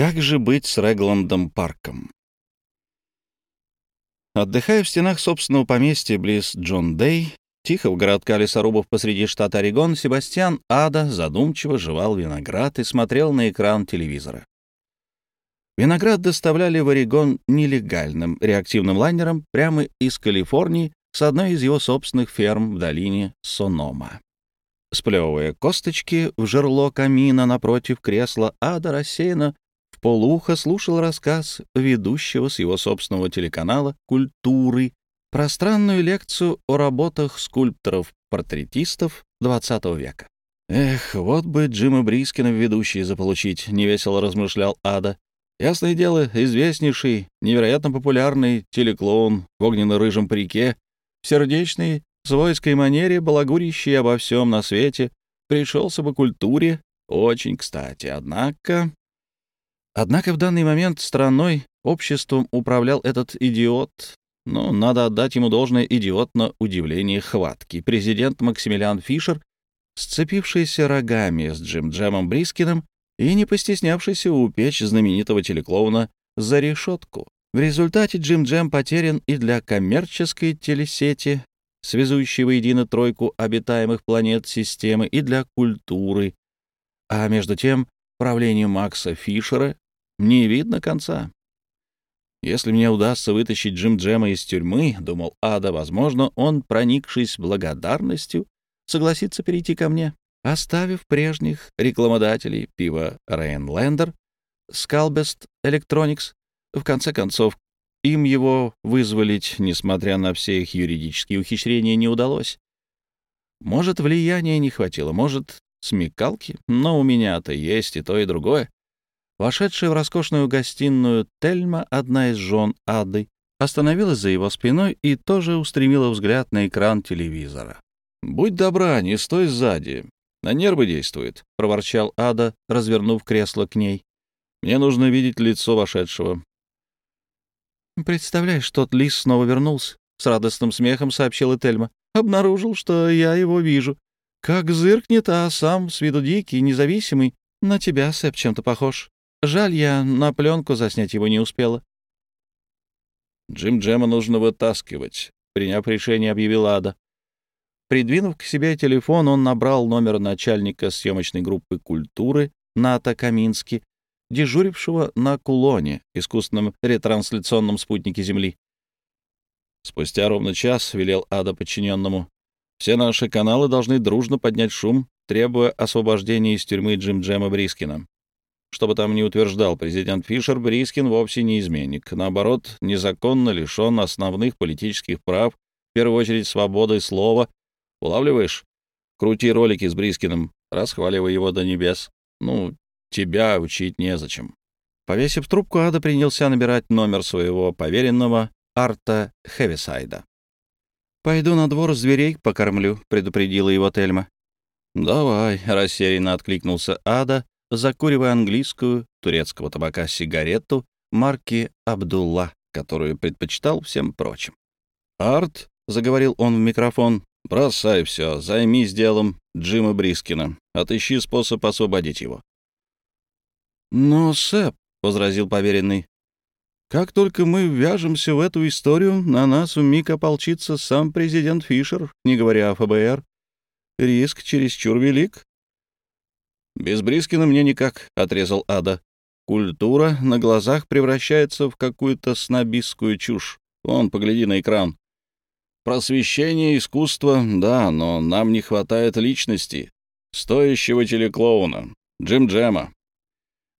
Как же быть с Регландом Парком? Отдыхая в стенах собственного поместья близ Джон Дэй, тихо в городка лесорубов посреди штата Орегон, Себастьян Ада задумчиво жевал виноград и смотрел на экран телевизора. Виноград доставляли в Орегон нелегальным реактивным лайнером прямо из Калифорнии с одной из его собственных ферм в долине Сонома. Сплевывая косточки в жерло камина напротив кресла, Ада рассеянно в полуха слушал рассказ ведущего с его собственного телеканала «Культуры», пространную лекцию о работах скульпторов-портретистов XX века. «Эх, вот бы Джима Брискина в ведущие заполучить», — невесело размышлял Ада. «Ясное дело, известнейший, невероятно популярный телеклоун в огненно-рыжем парике, в сердечной, свойской манере, балагурящий обо всем на свете, пришелся бы культуре очень кстати. Однако... Однако в данный момент страной, обществом управлял этот идиот. Но надо отдать ему должное идиот на удивление хватки. Президент Максимилиан Фишер, сцепившийся рогами с Джим Джемом Брискиным и не постеснявшийся упечь знаменитого телеклоуна за решетку. В результате Джим Джем потерян и для коммерческой телесети, связующей воедино тройку обитаемых планет системы, и для культуры. А между тем, правлению Макса Фишера не видно конца. Если мне удастся вытащить Джим Джема из тюрьмы, — думал Ада, — возможно, он, проникшись благодарностью, согласится перейти ко мне, оставив прежних рекламодателей пива Рейнлендер, Скалбест Electronics. В конце концов, им его вызволить, несмотря на все их юридические ухищрения, не удалось. Может, влияния не хватило, может, смекалки, но у меня-то есть и то, и другое. Вошедшая в роскошную гостиную Тельма, одна из жен Ады, остановилась за его спиной и тоже устремила взгляд на экран телевизора. «Будь добра, не стой сзади. На нервы действует», — проворчал Ада, развернув кресло к ней. «Мне нужно видеть лицо вошедшего». «Представляешь, тот лис снова вернулся», — с радостным смехом сообщила Тельма. «Обнаружил, что я его вижу. Как зыркнет, а сам с виду дикий, независимый. На тебя, Сэп, чем-то похож. Жаль, я на пленку заснять его не успела. Джим Джема нужно вытаскивать, приняв решение, объявил Ада. Придвинув к себе телефон, он набрал номер начальника съемочной группы культуры Ната Камински, дежурившего на Кулоне, искусственном ретрансляционном спутнике Земли. Спустя ровно час велел Ада подчиненному. Все наши каналы должны дружно поднять шум, требуя освобождения из тюрьмы Джим Джема Брискина. Что бы там ни утверждал президент Фишер, Брискин вовсе не изменник. Наоборот, незаконно лишен основных политических прав, в первую очередь свободы слова. Улавливаешь? Крути ролики с Брискиным, расхваливай его до небес. Ну, тебя учить незачем. Повесив трубку, Ада принялся набирать номер своего поверенного Арта Хевисайда. «Пойду на двор зверей покормлю», — предупредила его Тельма. «Давай», — рассеянно откликнулся Ада, закуривая английскую турецкого табака сигарету марки «Абдулла», которую предпочитал всем прочим. «Арт», — заговорил он в микрофон, — «бросай все, займись делом Джима Брискина, отыщи способ освободить его». «Но, Сэп», — возразил поверенный, — «как только мы ввяжемся в эту историю, на нас вмиг ополчится сам президент Фишер, не говоря о ФБР. Риск чересчур велик. «Без Брискина мне никак», — отрезал Ада. «Культура на глазах превращается в какую-то снобистскую чушь. Вон, погляди на экран. Просвещение, искусство, да, но нам не хватает личности. Стоящего телеклоуна. Джим Джема».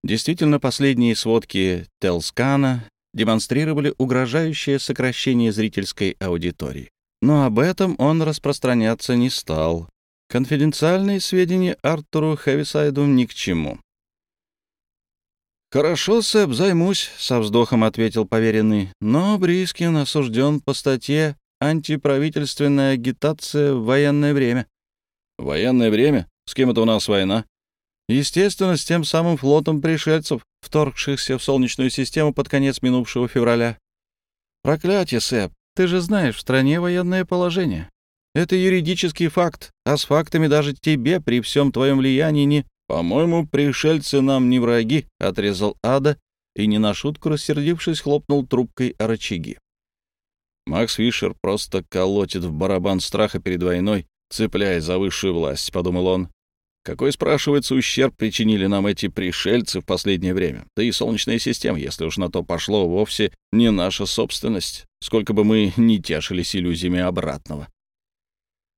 Действительно, последние сводки Телскана демонстрировали угрожающее сокращение зрительской аудитории. Но об этом он распространяться не стал, Конфиденциальные сведения Артуру Хэвисайду ни к чему. «Хорошо, Сэп, займусь», — со вздохом ответил поверенный. «Но Брискин осужден по статье «Антиправительственная агитация в военное время». «Военное время? С кем это у нас война?» «Естественно, с тем самым флотом пришельцев, вторгшихся в Солнечную систему под конец минувшего февраля». «Проклятие, Сэп, ты же знаешь, в стране военное положение. Это юридический факт, а с фактами даже тебе при всем твоем влиянии не... «По-моему, пришельцы нам не враги», — отрезал Ада и, не на шутку рассердившись, хлопнул трубкой о рычаги. Макс Фишер просто колотит в барабан страха перед войной, цепляясь за высшую власть, — подумал он. Какой, спрашивается, ущерб причинили нам эти пришельцы в последнее время? Да и Солнечная система, если уж на то пошло, вовсе не наша собственность, сколько бы мы ни тешились иллюзиями обратного.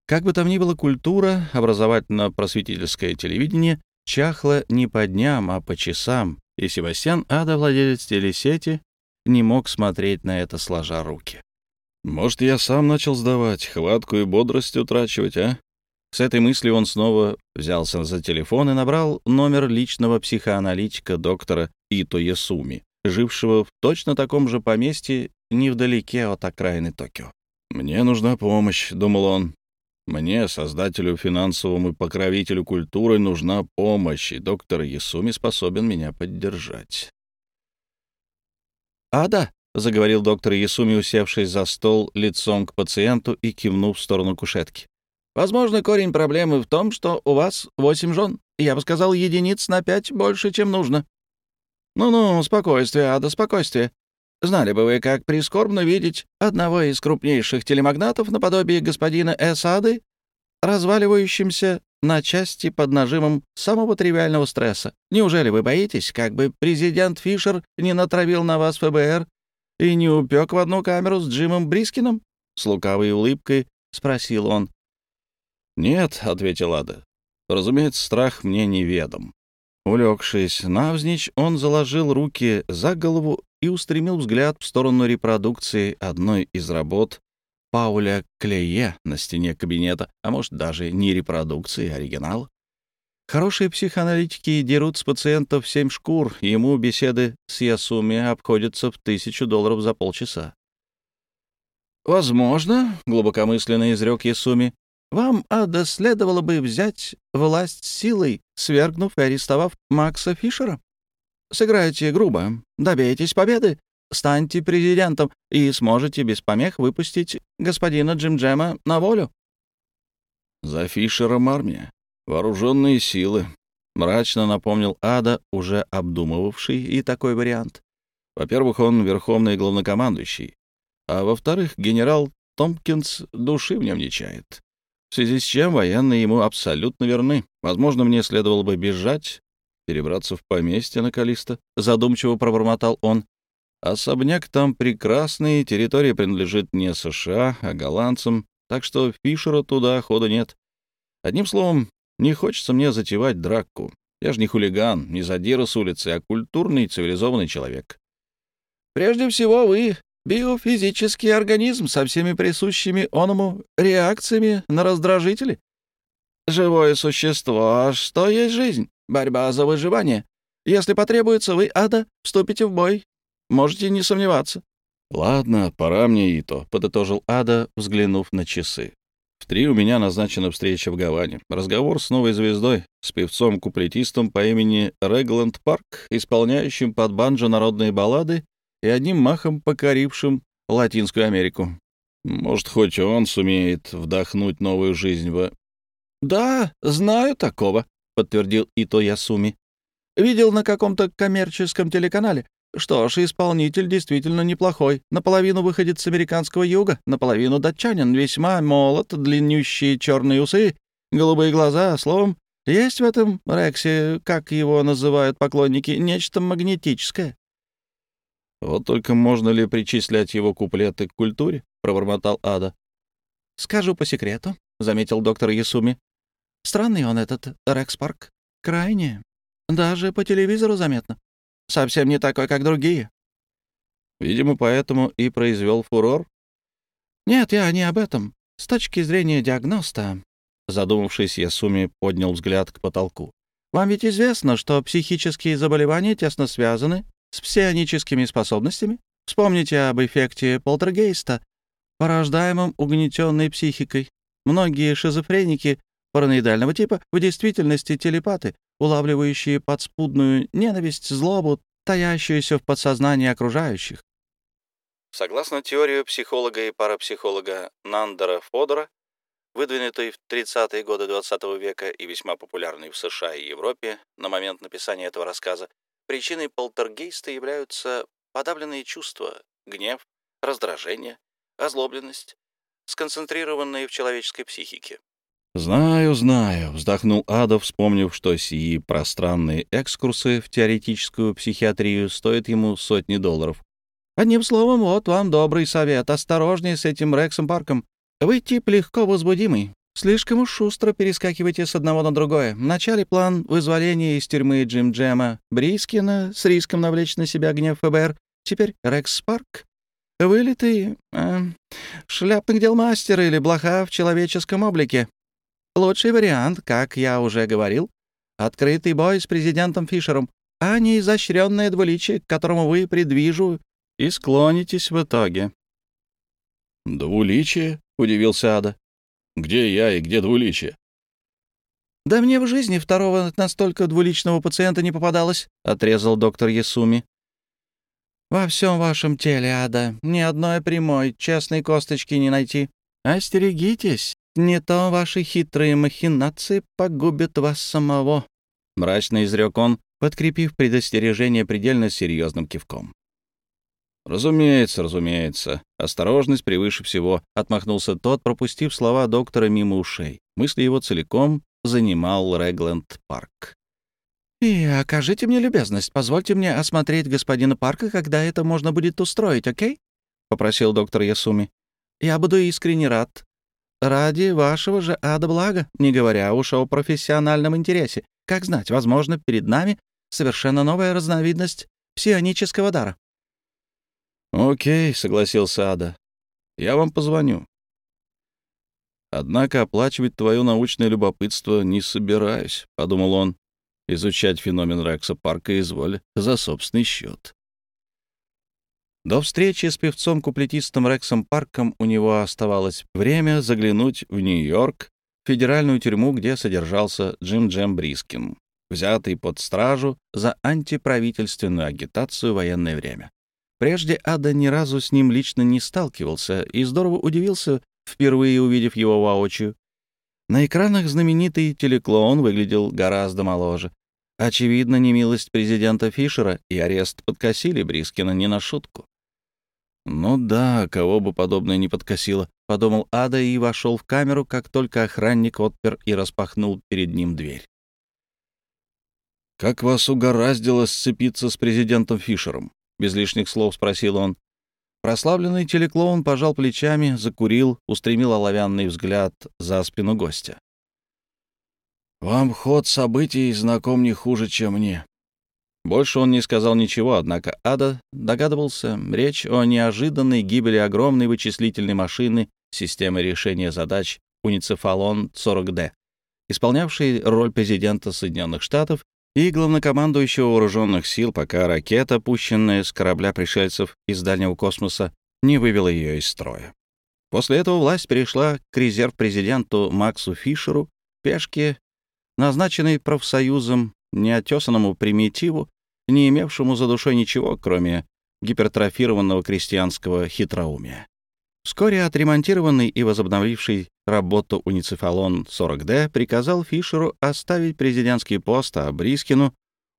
Как бы там ни было, культура, образовательно-просветительское телевидение чахло не по дням, а по часам, и Себастьян Ада, владелец телесети, не мог смотреть на это сложа руки. «Может, я сам начал сдавать, хватку и бодрость утрачивать, а?» С этой мыслью он снова взялся за телефон и набрал номер личного психоаналитика доктора Ито Ясуми, жившего в точно таком же поместье невдалеке от окраины Токио. «Мне нужна помощь», — думал он. «Мне, создателю, финансовому и покровителю культуры, нужна помощь, и доктор Ясуми способен меня поддержать». «А, да», — заговорил доктор Ясуми, усевшись за стол лицом к пациенту и кивнув в сторону кушетки. «Возможно, корень проблемы в том, что у вас восемь жен. Я бы сказал, единиц на пять больше, чем нужно». «Ну-ну, спокойствие, Ада, спокойствие. Знали бы вы, как прискорбно видеть одного из крупнейших телемагнатов наподобие господина Эсады, разваливающимся на части под нажимом самого тривиального стресса. Неужели вы боитесь, как бы президент Фишер не натравил на вас ФБР и не упек в одну камеру с Джимом Брискином?» С лукавой улыбкой спросил он. «Нет», — ответил Ада. «Разумеется, страх мне неведом». Улегшись навзничь, он заложил руки за голову и устремил взгляд в сторону репродукции одной из работ Пауля Клее на стене кабинета, а может, даже не репродукции, а оригинал. Хорошие психоаналитики дерут с пациентов семь шкур, ему беседы с Ясуми обходятся в тысячу долларов за полчаса. «Возможно», — глубокомысленно изрек Ясуми, «вам, Ада, следовало бы взять власть силой, свергнув и арестовав Макса Фишера. Сыграйте грубо, добейтесь победы, станьте президентом и сможете без помех выпустить господина Джим Джема на волю». «За Фишером армия. «Вооруженные силы», — мрачно напомнил Ада, уже обдумывавший и такой вариант. «Во-первых, он верховный главнокомандующий, а во-вторых, генерал Томпкинс души в нем не чает. В связи с чем военные ему абсолютно верны. Возможно, мне следовало бы бежать, перебраться в поместье на Калиста», — задумчиво пробормотал он. «Особняк там прекрасный, территория принадлежит не США, а голландцам, так что Фишера туда хода нет. Одним словом, не хочется мне затевать драку. Я же не хулиган, не задира с улицы, а культурный цивилизованный человек. Прежде всего, вы — биофизический организм со всеми присущими оному реакциями на раздражители. Живое существо, а что есть жизнь? Борьба за выживание. Если потребуется, вы, Ада, вступите в бой. Можете не сомневаться. «Ладно, пора мне и то», — подытожил Ада, взглянув на часы. В три у меня назначена встреча в Гаване. Разговор с новой звездой, с певцом-куплетистом по имени Регланд Парк, исполняющим под банджо народные баллады и одним махом покорившим Латинскую Америку. Может, хоть он сумеет вдохнуть новую жизнь в... «Да, знаю такого», — подтвердил Ито Ясуми. «Видел на каком-то коммерческом телеканале. Что ж, исполнитель действительно неплохой. Наполовину выходит с американского юга, наполовину датчанин, весьма молод, длиннющие черные усы, голубые глаза, словом, есть в этом Рексе, как его называют поклонники, нечто магнетическое. «Вот только можно ли причислять его куплеты к культуре?» — пробормотал Ада. «Скажу по секрету», — заметил доктор Ясуми. «Странный он этот Рекс Парк. Крайне. Даже по телевизору заметно. Совсем не такой, как другие. Видимо, поэтому и произвел фурор. Нет, я не об этом. С точки зрения диагноста, задумавшись, Ясуми поднял взгляд к потолку. Вам ведь известно, что психические заболевания тесно связаны с псионическими способностями? Вспомните об эффекте полтергейста, порождаемом угнетенной психикой. Многие шизофреники параноидального типа в действительности телепаты, улавливающие подспудную ненависть, злобу, таящуюся в подсознании окружающих. Согласно теории психолога и парапсихолога Нандера Фодора, выдвинутый в 30-е годы XX -го века и весьма популярный в США и Европе на момент написания этого рассказа, причиной полтергейста являются подавленные чувства, гнев, раздражение, озлобленность, сконцентрированные в человеческой психике. «Знаю, знаю», — вздохнул Ада, вспомнив, что сии пространные экскурсы в теоретическую психиатрию стоят ему сотни долларов. «Одним словом, вот вам добрый совет. Осторожнее с этим Рексом Парком. Вы тип легко возбудимый. Слишком уж шустро перескакиваете с одного на другое. Вначале план вызволения из тюрьмы Джим Джема Брискина с риском навлечь на себя гнев ФБР. Теперь Рекс Парк. Вылитый э, шляпных дел мастер или блоха в человеческом облике. Лучший вариант, как я уже говорил, открытый бой с президентом Фишером, а не изощренное двуличие, к которому вы, предвижу, и склонитесь в итоге. «Двуличие?» — удивился Ада. «Где я и где двуличие?» «Да мне в жизни второго настолько двуличного пациента не попадалось», — отрезал доктор Ясуми. «Во всем вашем теле, Ада, ни одной прямой, честной косточки не найти. Остерегитесь, не то ваши хитрые махинации погубят вас самого», — мрачно изрек он, подкрепив предостережение предельно серьезным кивком. «Разумеется, разумеется. Осторожность превыше всего», — отмахнулся тот, пропустив слова доктора мимо ушей. Мысли его целиком занимал Регленд Парк. «И окажите мне любезность, позвольте мне осмотреть господина Парка, когда это можно будет устроить, окей?» — попросил доктор Ясуми. «Я буду искренне рад Ради вашего же ада блага, не говоря уж о профессиональном интересе. Как знать, возможно, перед нами совершенно новая разновидность псионического дара. «Окей», — согласился Ада. «Я вам позвоню. Однако оплачивать твое научное любопытство не собираюсь», — подумал он. «Изучать феномен Рекса Парка изволь за собственный счет». До встречи с певцом-куплетистом Рексом Парком у него оставалось время заглянуть в Нью-Йорк, федеральную тюрьму, где содержался Джим Джем Брискин, взятый под стражу за антиправительственную агитацию в военное время. Прежде Ада ни разу с ним лично не сталкивался и здорово удивился, впервые увидев его воочию. На экранах знаменитый телеклоун выглядел гораздо моложе. Очевидно, немилость президента Фишера и арест подкосили Брискина не на шутку. «Ну да, кого бы подобное не подкосило», — подумал Ада и вошел в камеру, как только охранник отпер и распахнул перед ним дверь. «Как вас угораздило сцепиться с президентом Фишером?» — без лишних слов спросил он. Прославленный телеклоун пожал плечами, закурил, устремил оловянный взгляд за спину гостя. «Вам ход событий знаком не хуже, чем мне. Больше он не сказал ничего, однако Ада догадывался, речь о неожиданной гибели огромной вычислительной машины системы решения задач Уницефалон-40D, исполнявшей роль президента Соединенных Штатов и главнокомандующего вооруженных сил, пока ракета, пущенная с корабля пришельцев из дальнего космоса, не вывела ее из строя. После этого власть перешла к резерв-президенту Максу Фишеру, пешке, назначенной профсоюзом, неотесанному примитиву, не имевшему за душой ничего, кроме гипертрофированного крестьянского хитроумия. Вскоре отремонтированный и возобновивший работу уницефалон 40D приказал Фишеру оставить президентский пост, а Брискину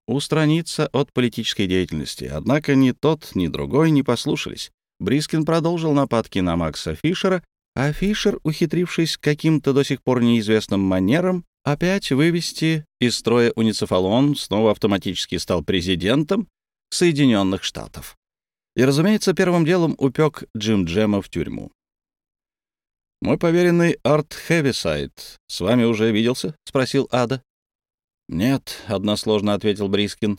устраниться от политической деятельности. Однако ни тот, ни другой не послушались. Брискин продолжил нападки на Макса Фишера, а Фишер, ухитрившись каким-то до сих пор неизвестным манером, опять вывести из строя уницефалон, снова автоматически стал президентом Соединенных Штатов. И, разумеется, первым делом упек Джим Джема в тюрьму. «Мой поверенный Арт Хэвисайд с вами уже виделся?» — спросил Ада. «Нет», — односложно ответил Брискин.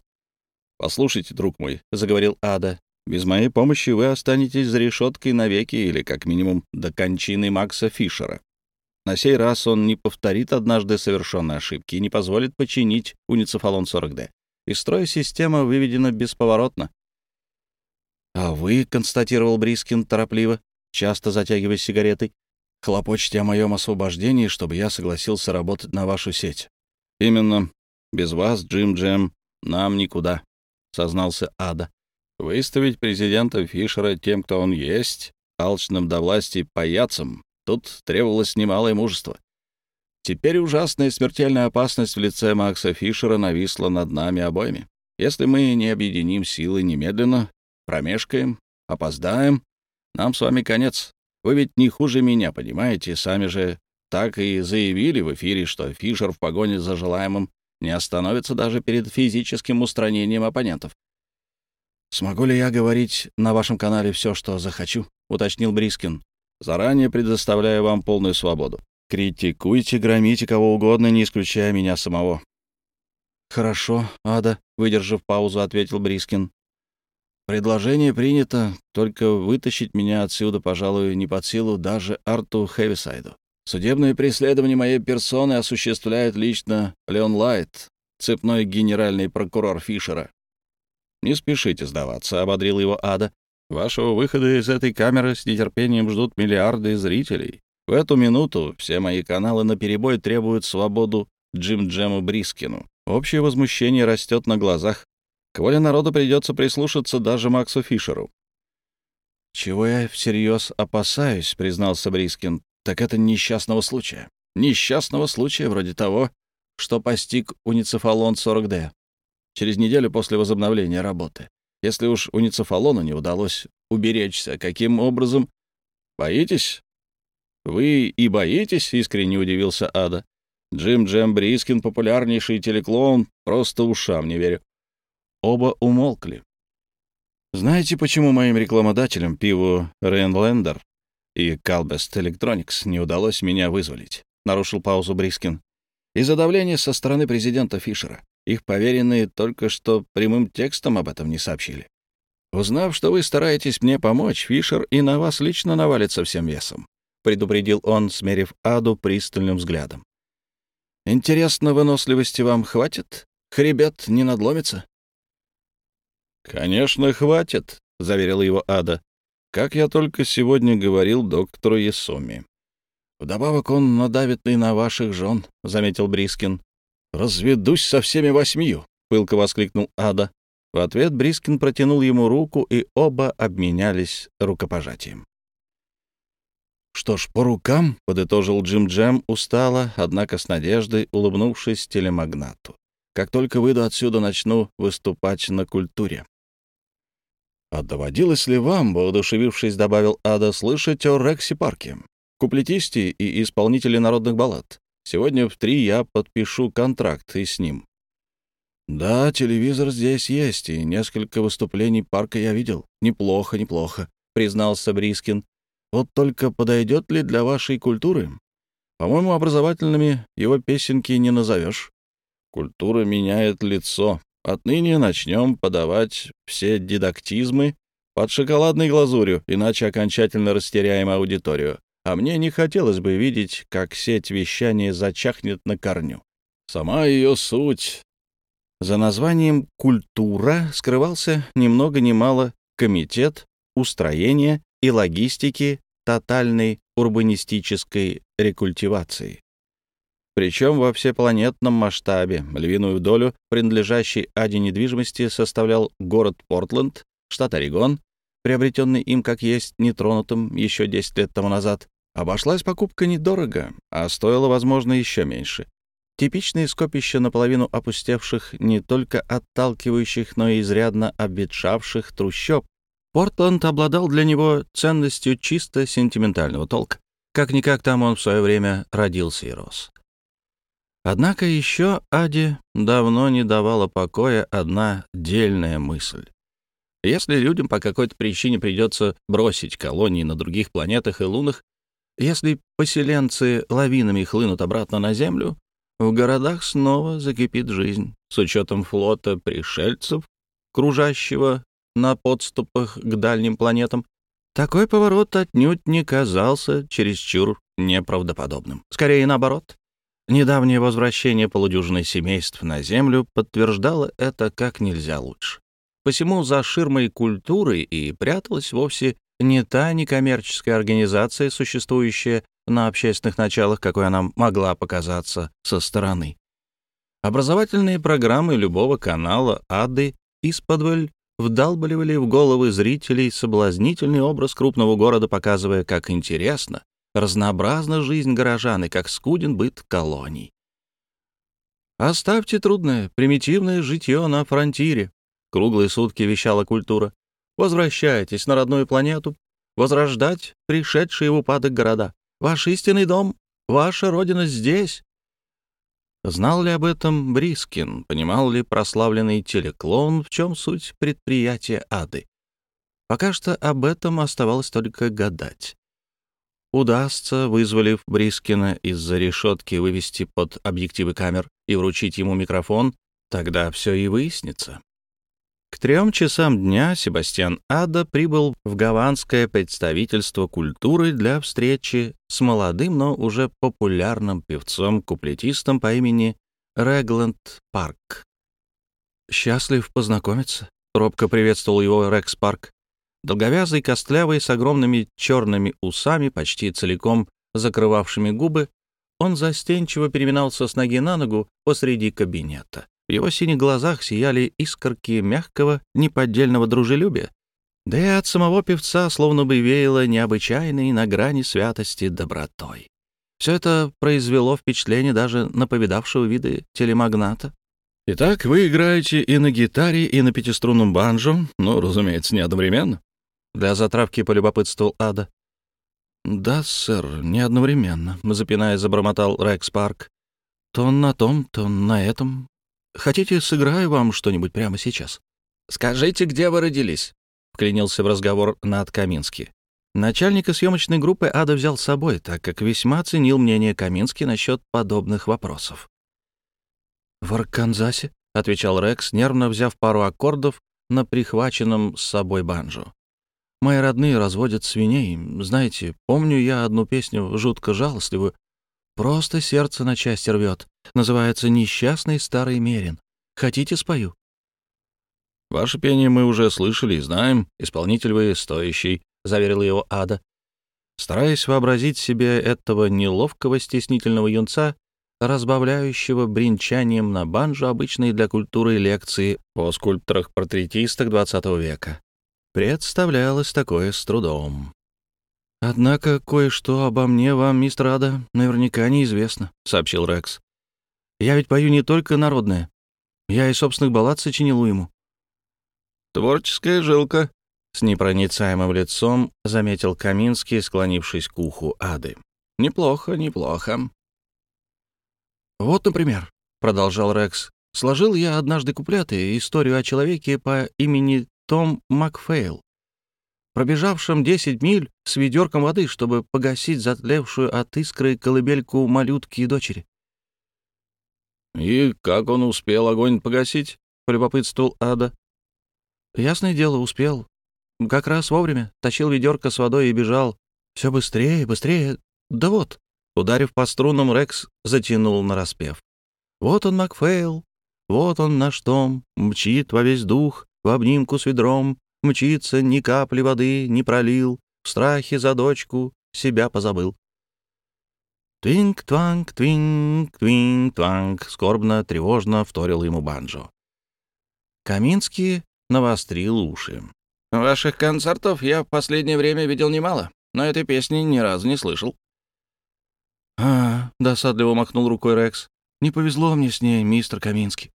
«Послушайте, друг мой», — заговорил Ада, — «без моей помощи вы останетесь за решеткой навеки или, как минимум, до кончины Макса Фишера. На сей раз он не повторит однажды совершенной ошибки и не позволит починить уницефалон 40D. Из строя система выведена бесповоротно. «А вы», — констатировал Брискин торопливо, часто затягиваясь сигаретой, «хлопочете о моем освобождении, чтобы я согласился работать на вашу сеть». «Именно. Без вас, Джим Джем, нам никуда», — сознался Ада. «Выставить президента Фишера тем, кто он есть, алчным до власти паяцем, Тут требовалось немалое мужество. Теперь ужасная смертельная опасность в лице Макса Фишера нависла над нами обоими. Если мы не объединим силы немедленно, промешкаем, опоздаем, нам с вами конец. Вы ведь не хуже меня, понимаете? Сами же так и заявили в эфире, что Фишер в погоне за желаемым не остановится даже перед физическим устранением оппонентов. «Смогу ли я говорить на вашем канале все, что захочу?» — уточнил Брискин. «Заранее предоставляю вам полную свободу. Критикуйте, громите кого угодно, не исключая меня самого». «Хорошо, Ада», — выдержав паузу, ответил Брискин. «Предложение принято, только вытащить меня отсюда, пожалуй, не под силу даже Арту Хэвисайду. Судебное преследование моей персоны осуществляет лично Леон Лайт, цепной генеральный прокурор Фишера. «Не спешите сдаваться», — ободрил его Ада. «Вашего выхода из этой камеры с нетерпением ждут миллиарды зрителей. В эту минуту все мои каналы наперебой требуют свободу Джим Джему Брискину. Общее возмущение растет на глазах. К воле народа придется прислушаться даже Максу Фишеру». «Чего я всерьез опасаюсь», — признался Брискин, — «так это несчастного случая. Несчастного случая вроде того, что постиг уницефалон 40D через неделю после возобновления работы. Если уж уницефалону не удалось уберечься, каким образом? Боитесь? Вы и боитесь? Искренне удивился Ада. Джим Джем Брискин, популярнейший телеклоун, просто ушам не верю. Оба умолкли. Знаете, почему моим рекламодателям пиву Рейнлендер и Калбест Electronics не удалось меня вызволить? Нарушил паузу Брискин. Из-за давления со стороны президента Фишера. Их поверенные только что прямым текстом об этом не сообщили. Узнав, что вы стараетесь мне помочь, Фишер и на вас лично навалится всем весом, предупредил он, смерив Аду пристальным взглядом. Интересно, выносливости вам хватит? Хребет не надломится? Конечно, хватит, заверил его Ада. Как я только сегодня говорил доктору Есоми. Вдобавок он надавит и на ваших жен, заметил Брискин. «Разведусь со всеми восьмию!» — пылко воскликнул Ада. В ответ Брискин протянул ему руку, и оба обменялись рукопожатием. «Что ж, по рукам», — подытожил Джим Джем устало, однако с надеждой, улыбнувшись телемагнату. «Как только выйду отсюда, начну выступать на культуре». «А доводилось ли вам, воодушевившись, добавил Ада, слышать о Рекси Парке, куплетисте и исполнителе народных баллад? Сегодня в три я подпишу контракт и с ним. Да, телевизор здесь есть, и несколько выступлений парка я видел. Неплохо, неплохо, признался Брискин. Вот только подойдет ли для вашей культуры? По-моему, образовательными его песенки не назовешь. Культура меняет лицо. Отныне начнем подавать все дидактизмы под шоколадной глазурью, иначе окончательно растеряем аудиторию а мне не хотелось бы видеть, как сеть вещания зачахнет на корню. Сама ее суть. За названием «культура» скрывался ни много ни мало комитет устроения и логистики тотальной урбанистической рекультивации. Причем во всепланетном масштабе львиную долю принадлежащей Аде недвижимости составлял город Портленд, штат Орегон, приобретенный им как есть нетронутым еще 10 лет тому назад, Обошлась покупка недорого, а стоила, возможно, еще меньше. Типичные скопища наполовину опустевших, не только отталкивающих, но и изрядно обветшавших трущоб. Портленд обладал для него ценностью чисто сентиментального толка. Как-никак там он в свое время родился и рос. Однако еще Аде давно не давала покоя одна дельная мысль. Если людям по какой-то причине придется бросить колонии на других планетах и лунах, если поселенцы лавинами хлынут обратно на Землю, в городах снова закипит жизнь, с учетом флота пришельцев, кружащего на подступах к дальним планетам. Такой поворот отнюдь не казался чересчур неправдоподобным. Скорее наоборот. Недавнее возвращение полудюжины семейств на Землю подтверждало это как нельзя лучше. Посему за ширмой культуры и пряталась вовсе не та некоммерческая организация, существующая на общественных началах, какой она могла показаться со стороны. Образовательные программы любого канала «Ады» исподволь вдалбливали в головы зрителей соблазнительный образ крупного города, показывая, как интересно, разнообразна жизнь горожан и как скуден быт колоний. «Оставьте трудное, примитивное житье на фронтире», — круглые сутки вещала культура. «Возвращайтесь на родную планету, возрождать пришедшие в упадок города. Ваш истинный дом, ваша родина здесь». Знал ли об этом Брискин, понимал ли прославленный телеклоун, в чем суть предприятия Ады? Пока что об этом оставалось только гадать. Удастся, вызволив Брискина из-за решетки, вывести под объективы камер и вручить ему микрофон, тогда все и выяснится. К трем часам дня Себастьян Ада прибыл в гаванское представительство культуры для встречи с молодым, но уже популярным певцом-куплетистом по имени Регланд Парк. «Счастлив познакомиться», — робко приветствовал его Рекс Парк. Долговязый, костлявый, с огромными черными усами, почти целиком закрывавшими губы, он застенчиво переминался с ноги на ногу посреди кабинета. В его синих глазах сияли искорки мягкого, неподдельного дружелюбия. Да и от самого певца словно бы веяло необычайной на грани святости добротой. Все это произвело впечатление даже на повидавшего виды телемагната. «Итак, вы играете и на гитаре, и на пятиструнном банджо, ну, разумеется, не одновременно?» Для затравки полюбопытствовал Ада. «Да, сэр, не одновременно», — запиная, забормотал Рекс Парк. «То на том, то на этом. Хотите, сыграю вам что-нибудь прямо сейчас?» «Скажите, где вы родились?» — вклинился в разговор Над Каминский. Начальника съемочной группы Ада взял с собой, так как весьма ценил мнение Камински насчет подобных вопросов. «В Арканзасе», — отвечал Рекс, нервно взяв пару аккордов на прихваченном с собой банджо. Мои родные разводят свиней. Знаете, помню я одну песню жутко жалостливую. Просто сердце на части рвет. Называется «Несчастный старый мерин». Хотите, спою?» «Ваше пение мы уже слышали и знаем. Исполнитель вы стоящий», — заверил его Ада. Стараясь вообразить себе этого неловкого стеснительного юнца, разбавляющего бренчанием на банджо обычные для культуры лекции о скульпторах-портретистах XX века. Представлялось такое с трудом. «Однако кое-что обо мне вам, мистер Ада, наверняка неизвестно», — сообщил Рекс. «Я ведь пою не только народное. Я и собственных баллад сочинил ему». «Творческая жилка», — с непроницаемым лицом заметил Каминский, склонившись к уху Ады. «Неплохо, неплохо». «Вот, например», — продолжал Рекс, — «сложил я однажды куплеты, историю о человеке по имени том Макфейл, пробежавшим 10 миль с ведерком воды, чтобы погасить затлевшую от искры колыбельку малютки и дочери. «И как он успел огонь погасить?» — полюбопытствовал Ада. «Ясное дело, успел. Как раз вовремя. Тащил ведерко с водой и бежал. Все быстрее, быстрее. Да вот». Ударив по струнам, Рекс затянул на распев. «Вот он, Макфейл, вот он наш том, мчит во весь дух, в обнимку с ведром, мчится, ни капли воды не пролил, в страхе за дочку себя позабыл. Твинг-тванг, твинг, твинг-тванг, скорбно, тревожно вторил ему банджо. Каминский навострил уши. «Ваших концертов я в последнее время видел немало, но этой песни ни разу не слышал». «А, — досадливо махнул рукой Рекс, — не повезло мне с ней, мистер Каминский.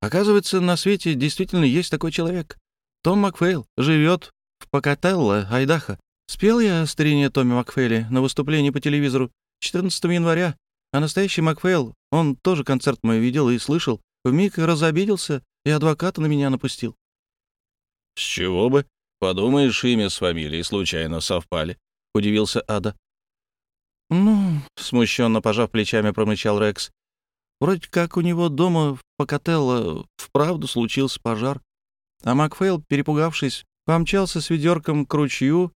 Оказывается, на свете действительно есть такой человек. Том Макфейл живет в Покателло, Айдахо. Спел я о старине Томми Макфейле на выступлении по телевизору 14 января, а настоящий Макфейл, он тоже концерт мой видел и слышал, вмиг разобиделся и адвоката на меня напустил. — С чего бы? Подумаешь, имя с фамилией случайно совпали, — удивился Ада. — Ну, — смущенно пожав плечами, промычал Рекс, Вроде как у него дома в Покателло вправду случился пожар, а Макфейл, перепугавшись, помчался с ведерком к ручью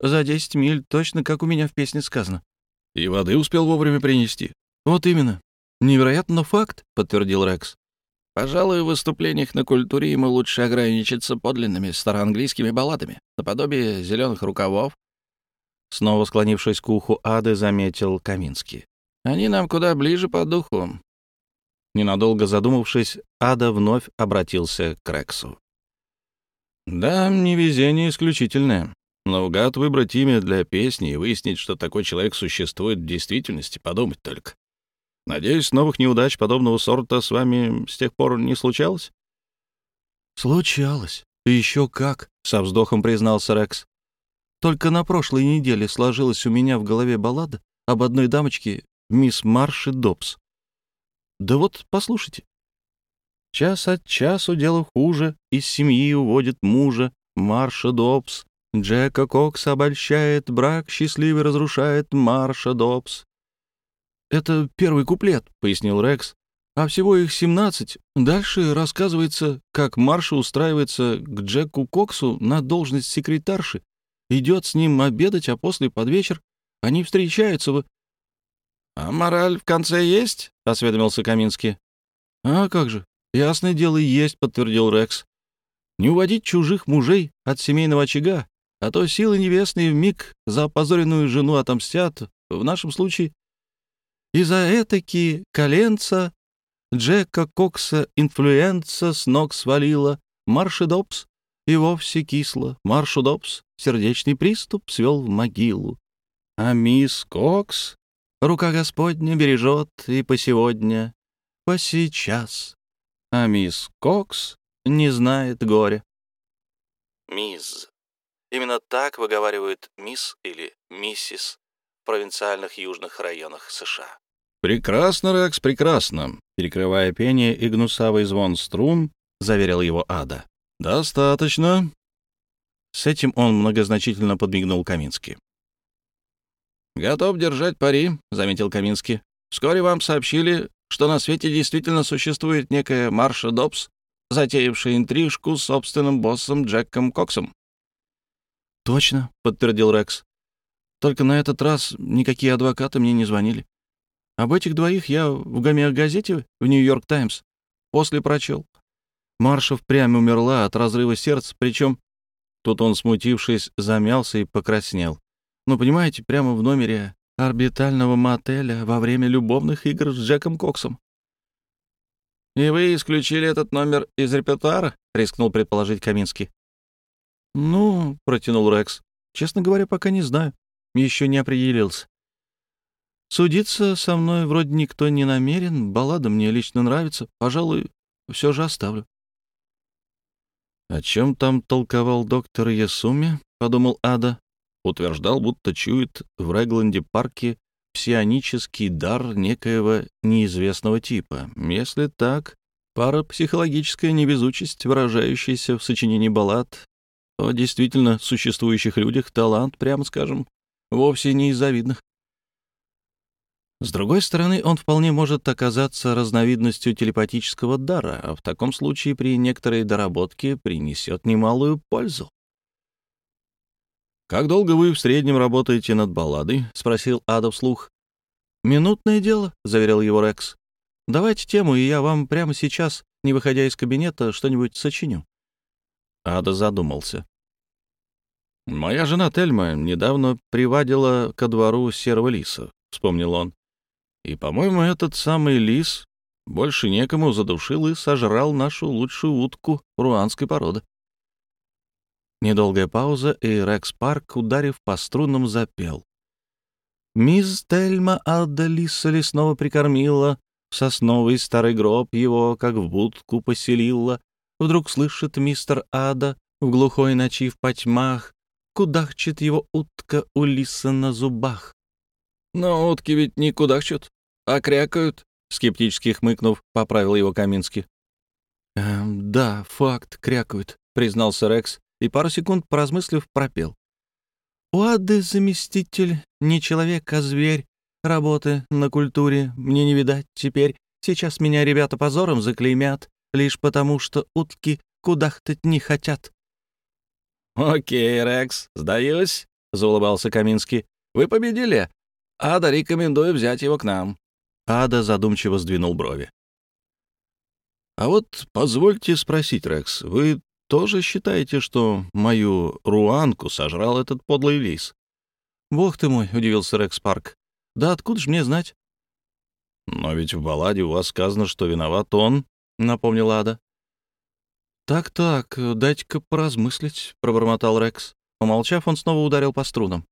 за 10 миль, точно как у меня в песне сказано. И воды успел вовремя принести. Вот именно. Невероятно факт, подтвердил Рекс. Пожалуй, в выступлениях на культуре ему лучше ограничиться подлинными староанглийскими балладами, наподобие зеленых рукавов. Снова склонившись к уху Ады, заметил Каминский. Они нам куда ближе по духу. Ненадолго задумавшись, Ада вновь обратился к Рексу. «Да, невезение исключительное. Наугад выбрать имя для песни и выяснить, что такой человек существует в действительности, подумать только. Надеюсь, новых неудач подобного сорта с вами с тех пор не случалось? Случалось. И еще как, — со вздохом признался Рекс. Только на прошлой неделе сложилась у меня в голове баллада об одной дамочке, мисс Марши Добс. Да вот, послушайте. Час от часу дело хуже, из семьи уводит мужа, Марша Добс. Джека Кокс обольщает, брак счастливый разрушает Марша Добс. «Это первый куплет», — пояснил Рекс. «А всего их семнадцать. Дальше рассказывается, как Марша устраивается к Джеку Коксу на должность секретарши, идет с ним обедать, а после под вечер они встречаются в...» «А мораль в конце есть?» — осведомился Каминский. «А как же, ясное дело, есть», — подтвердил Рекс. «Не уводить чужих мужей от семейного очага, а то силы небесные вмиг за опозоренную жену отомстят, в нашем случае и за этаки коленца Джека Кокса инфлюенса с ног свалила, Маршедопс и вовсе кисло, Маршудопс сердечный приступ свел в могилу. А мисс Кокс рука Господня бережет и по сегодня, по сейчас. А мисс Кокс не знает горя. Мисс. Именно так выговаривают мисс или миссис в провинциальных южных районах США. «Прекрасно, Рекс, прекрасно!» Перекрывая пение и гнусавый звон струн, заверил его Ада. «Достаточно!» С этим он многозначительно подмигнул Камински. «Готов держать пари», — заметил Камински. «Вскоре вам сообщили, что на свете действительно существует некая Марша Добс, затеявшая интрижку с собственным боссом Джеком Коксом». «Точно», — подтвердил Рекс. «Только на этот раз никакие адвокаты мне не звонили. Об этих двоих я в гомеогазете в «Нью-Йорк Таймс» после прочел. Марша впрямь умерла от разрыва сердца, причем... Тут он, смутившись, замялся и покраснел. Ну, понимаете, прямо в номере орбитального мотеля во время любовных игр с Джеком Коксом. «И вы исключили этот номер из репертуара?» — рискнул предположить Каминский. «Ну», — протянул Рекс, — «честно говоря, пока не знаю. Еще не определился. Судиться со мной вроде никто не намерен, баллада мне лично нравится, пожалуй, все же оставлю. «О чем там толковал доктор Ясуми?» — подумал Ада. Утверждал, будто чует в Регленде-парке псионический дар некоего неизвестного типа. Если так, парапсихологическая невезучесть, выражающаяся в сочинении баллад о действительно существующих людях, талант, прямо скажем, вовсе не из завидных. С другой стороны, он вполне может оказаться разновидностью телепатического дара, а в таком случае при некоторой доработке принесет немалую пользу. «Как долго вы в среднем работаете над балладой?» — спросил Ада вслух. «Минутное дело», — заверил его Рекс. «Давайте тему, и я вам прямо сейчас, не выходя из кабинета, что-нибудь сочиню». Ада задумался. «Моя жена Тельма недавно приводила ко двору серого лиса», — вспомнил он. И, по-моему, этот самый лис больше некому задушил и сожрал нашу лучшую утку руанской породы. Недолгая пауза, и Рекс Парк, ударив по струнам, запел. «Мисс Тельма Ада лиса лесного прикормила, в сосновый старый гроб его, как в будку, поселила. Вдруг слышит мистер Ада в глухой ночи в потьмах, кудахчет его утка у лиса на зубах. «Но утки ведь не кудахчут, а крякают», — скептически хмыкнув, поправил его Каминский. «Эм, «Да, факт, крякают», — признался Рекс и пару секунд, поразмыслив, пропел. «У Ады заместитель не человек, а зверь. Работы на культуре мне не видать теперь. Сейчас меня ребята позором заклеймят, лишь потому что утки кудахтать не хотят». «Окей, Рекс, сдаюсь», — заулыбался Каминский. «Вы победили. Ада, рекомендую взять его к нам». Ада задумчиво сдвинул брови. «А вот позвольте спросить, Рекс, вы тоже считаете, что мою руанку сожрал этот подлый лис?» «Бог ты мой!» — удивился Рекс Парк. «Да откуда ж мне знать?» «Но ведь в балладе у вас сказано, что виноват он», — напомнил Ада. «Так-так, дайте-ка поразмыслить», — пробормотал Рекс. Помолчав, он снова ударил по струнам.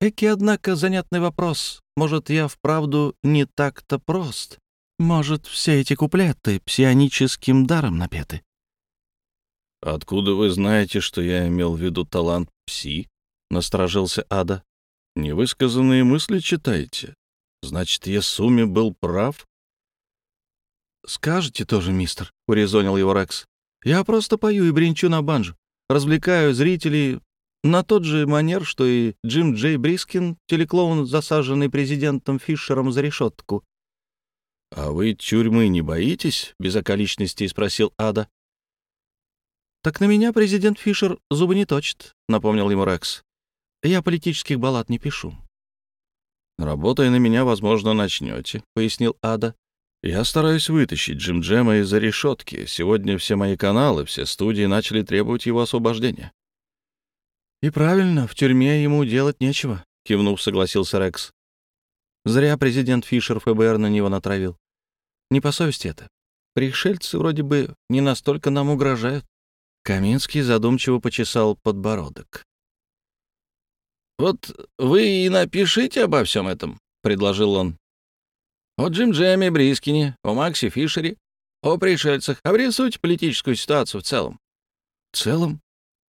«Эки, однако, занятный вопрос. Может, я вправду не так-то прост? Может, все эти куплеты псионическим даром напеты?» «Откуда вы знаете, что я имел в виду талант пси?» — насторожился Ада. «Невысказанные мысли читаете? Значит, я Суми был прав?» «Скажете тоже, мистер», — урезонил его Рекс. «Я просто пою и бренчу на банджо, развлекаю зрителей на тот же манер, что и Джим Джей Брискин, телеклоун, засаженный президентом Фишером за решетку». «А вы тюрьмы не боитесь?» — без околичностей спросил Ада. «Так на меня президент Фишер зубы не точит», — напомнил ему Рекс. «Я политических баллад не пишу». «Работая на меня, возможно, начнете», — пояснил Ада. Я стараюсь вытащить Джим Джема из-за решетки. Сегодня все мои каналы, все студии начали требовать его освобождения. «И правильно, в тюрьме ему делать нечего», — кивнув, согласился Рекс. «Зря президент Фишер ФБР на него натравил. Не по совести это. Пришельцы вроде бы не настолько нам угрожают». Каминский задумчиво почесал подбородок. «Вот вы и напишите обо всем этом», — предложил он. О Джим Джеме Брискине, о Максе Фишере, о пришельцах. Обрисуйте политическую ситуацию в целом. В целом?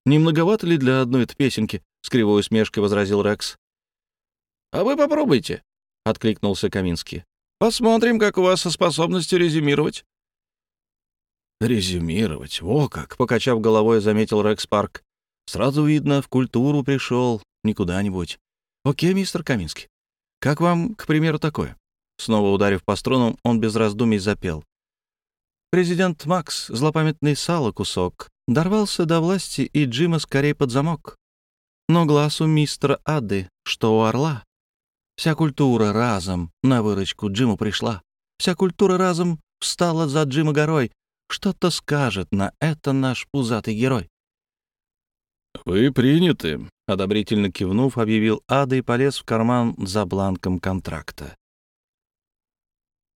Не многовато ли для одной этой песенки? С кривой усмешкой возразил Рекс. А вы попробуйте, откликнулся Каминский. Посмотрим, как у вас со способностью резюмировать. Резюмировать, во как, покачав головой, заметил Рекс Парк. Сразу видно, в культуру пришел, не куда-нибудь. Окей, мистер Каминский. Как вам, к примеру, такое? Снова ударив по струнам, он без раздумий запел. Президент Макс, злопамятный сало кусок, дорвался до власти, и Джима скорее под замок. Но глаз у мистера Ады, что у орла. Вся культура разом на выручку Джиму пришла. Вся культура разом встала за Джима горой. Что-то скажет на это наш пузатый герой. «Вы приняты», — одобрительно кивнув, объявил Ада и полез в карман за бланком контракта.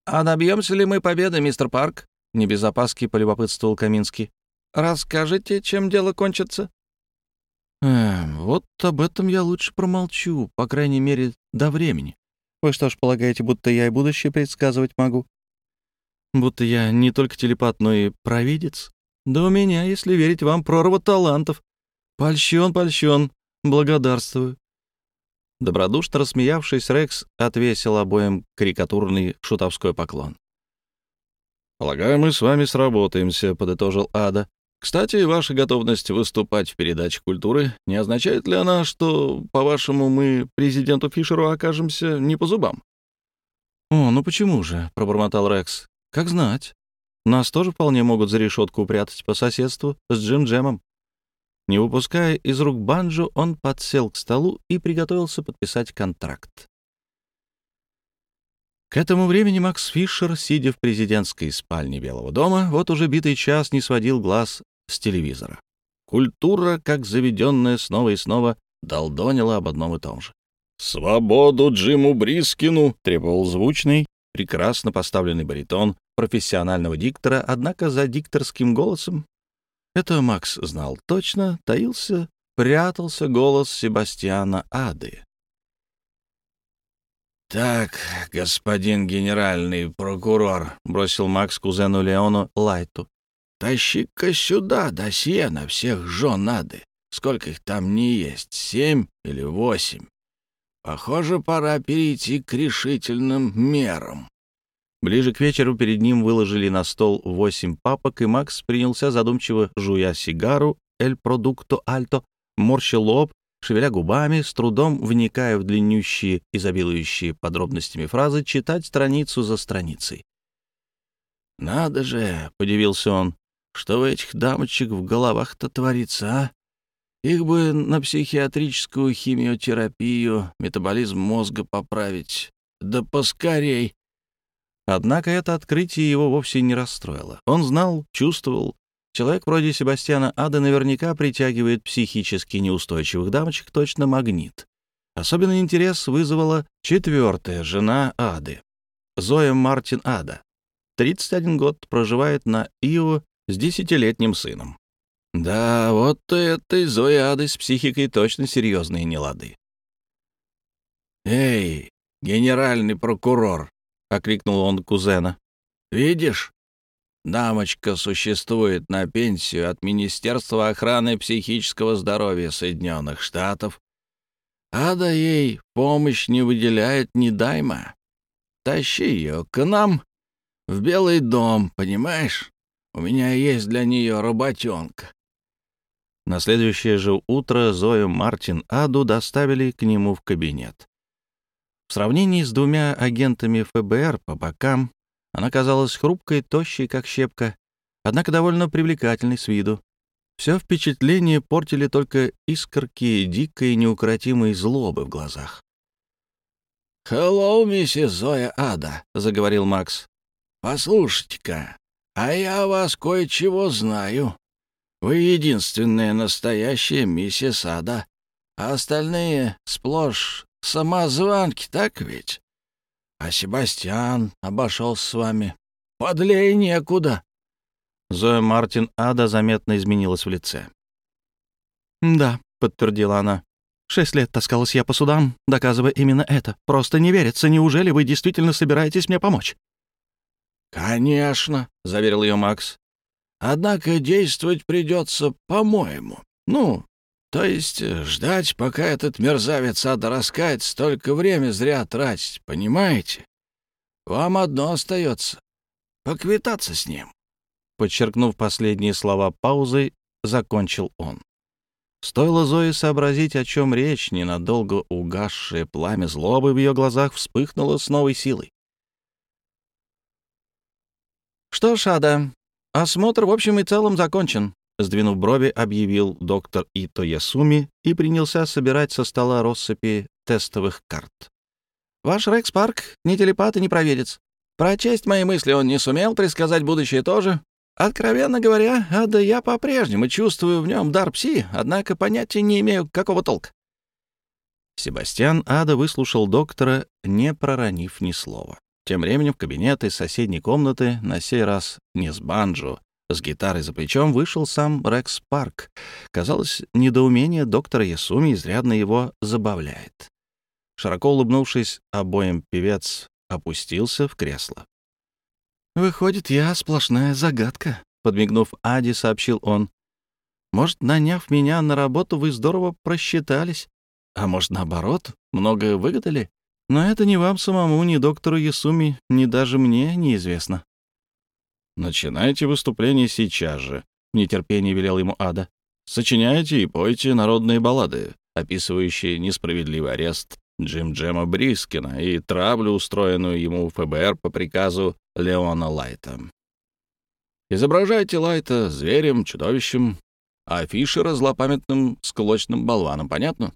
«А добьемся ли мы победы, мистер Парк?» — не без опаски полюбопытствовал Каминский. «Расскажите, чем дело кончится?» «Эм, вот об этом я лучше промолчу, по крайней мере, до времени. Вы что ж полагаете, будто я и будущее предсказывать могу? Будто я не только телепат, но и провидец? Да у меня, если верить вам, прорва талантов. Польщен, польщен, благодарствую. Добродушно рассмеявшись, Рекс отвесил обоим карикатурный шутовской поклон. «Полагаю, мы с вами сработаемся», — подытожил Ада. «Кстати, ваша готовность выступать в передаче культуры, не означает ли она, что, по-вашему, мы президенту Фишеру окажемся не по зубам?» «О, ну почему же?» — пробормотал Рекс. «Как знать. Нас тоже вполне могут за решетку упрятать по соседству с Джим Джемом. Не выпуская из рук банджо, он подсел к столу и приготовился подписать контракт. К этому времени Макс Фишер, сидя в президентской спальне Белого дома, вот уже битый час не сводил глаз с телевизора. Культура, как заведенная снова и снова, долдонила об одном и том же. «Свободу Джиму Брискину!» — требовал звучный, прекрасно поставленный баритон профессионального диктора, однако за дикторским голосом это Макс знал точно, таился, прятался голос Себастьяна Ады. «Так, господин генеральный прокурор», — бросил Макс кузену Леону Лайту, — «тащи-ка сюда досье на всех жен Ады. Сколько их там не есть, семь или восемь? Похоже, пора перейти к решительным мерам». Ближе к вечеру перед ним выложили на стол восемь папок, и Макс принялся задумчиво, жуя сигару «Эль Продукто Альто», морщил лоб, шевеля губами, с трудом вникая в длиннющие, изобилующие подробностями фразы, читать страницу за страницей. «Надо же!» — подивился он. «Что у этих дамочек в головах-то творится, а? Их бы на психиатрическую химиотерапию, метаболизм мозга поправить. Да поскорей!» Однако это открытие его вовсе не расстроило. Он знал, чувствовал. Человек вроде Себастьяна Ада наверняка притягивает психически неустойчивых дамочек точно магнит. Особенный интерес вызвала четвертая жена Ады, Зоя Мартин Ада. 31 год проживает на Ио с десятилетним сыном. Да, вот этой Зои с психикой точно серьезные нелады. «Эй, генеральный прокурор!» — окликнул он кузена. «Видишь? Дамочка существует на пенсию от Министерства охраны психического здоровья Соединенных Штатов. Ада ей помощь не выделяет ни дайма. Тащи ее к нам в Белый дом, понимаешь? У меня есть для нее работенка. На следующее же утро Зою Мартин Аду доставили к нему в кабинет. В сравнении с двумя агентами ФБР по бокам она казалась хрупкой, тощей, как щепка, однако довольно привлекательной с виду. Все впечатление портили только искорки дикой неукротимой злобы в глазах. «Хеллоу, миссис Зоя Ада», — заговорил Макс. «Послушайте-ка, а я вас кое-чего знаю. Вы единственная настоящая миссис Ада, а остальные сплошь самозванки, так ведь? А Себастьян обошел с вами. Подлее некуда». Зоя Мартин Ада заметно изменилась в лице. «Да», — подтвердила она, Шесть лет таскалась я по судам, доказывая именно это. Просто не верится, неужели вы действительно собираетесь мне помочь?» «Конечно», — заверил ее Макс. «Однако действовать придется, по-моему. Ну, то есть э, ждать, пока этот мерзавец ада столько время зря тратить, понимаете? Вам одно остается — поквитаться с ним». Подчеркнув последние слова паузой, закончил он. Стоило Зое сообразить, о чем речь, ненадолго угасшее пламя злобы в ее глазах вспыхнуло с новой силой. «Что ж, Ада, осмотр в общем и целом закончен», — сдвинув брови, объявил доктор Ито Ясуми и принялся собирать со стола россыпи тестовых карт. «Ваш Рекс Парк не телепат и не провидец. Прочесть мои мысли он не сумел, предсказать будущее тоже. Откровенно говоря, Ада, я по-прежнему чувствую в нем дар пси, однако понятия не имею, какого толка. Себастьян Ада выслушал доктора, не проронив ни слова. Тем временем в кабинет из соседней комнаты, на сей раз не с банджо, с гитарой за плечом вышел сам Рекс Парк. Казалось, недоумение доктора Ясуми изрядно его забавляет. Широко улыбнувшись, обоим певец опустился в кресло. «Выходит, я сплошная загадка», — подмигнув Ади, сообщил он. «Может, наняв меня на работу, вы здорово просчитались. А может, наоборот, многое выгадали? Но это ни вам самому, ни доктору Ясуми, ни даже мне неизвестно». «Начинайте выступление сейчас же», — в нетерпении велел ему Ада. «Сочиняйте и пойте народные баллады, описывающие несправедливый арест Джим Джема Брискина и травлю, устроенную ему ФБР по приказу Леона Лайта. Изображайте Лайта зверем, чудовищем, а Фишера злопамятным склочным болваном, понятно?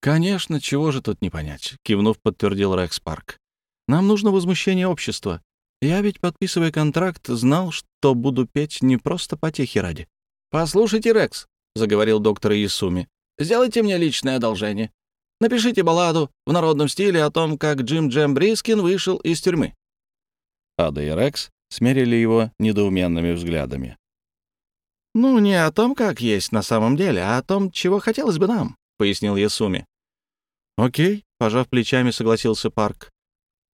«Конечно, чего же тут не понять», — кивнув, подтвердил Рекс Парк. «Нам нужно возмущение общества. Я ведь, подписывая контракт, знал, что буду петь не просто потехи ради». «Послушайте, Рекс», — заговорил доктор Ясуми, — «сделайте мне личное одолжение. Напишите балладу в народном стиле о том, как Джим Джем Брискин вышел из тюрьмы. Ада и Рекс смерили его недоуменными взглядами. «Ну, не о том, как есть на самом деле, а о том, чего хотелось бы нам», — пояснил Ясуми. «Окей», — пожав плечами, согласился Парк.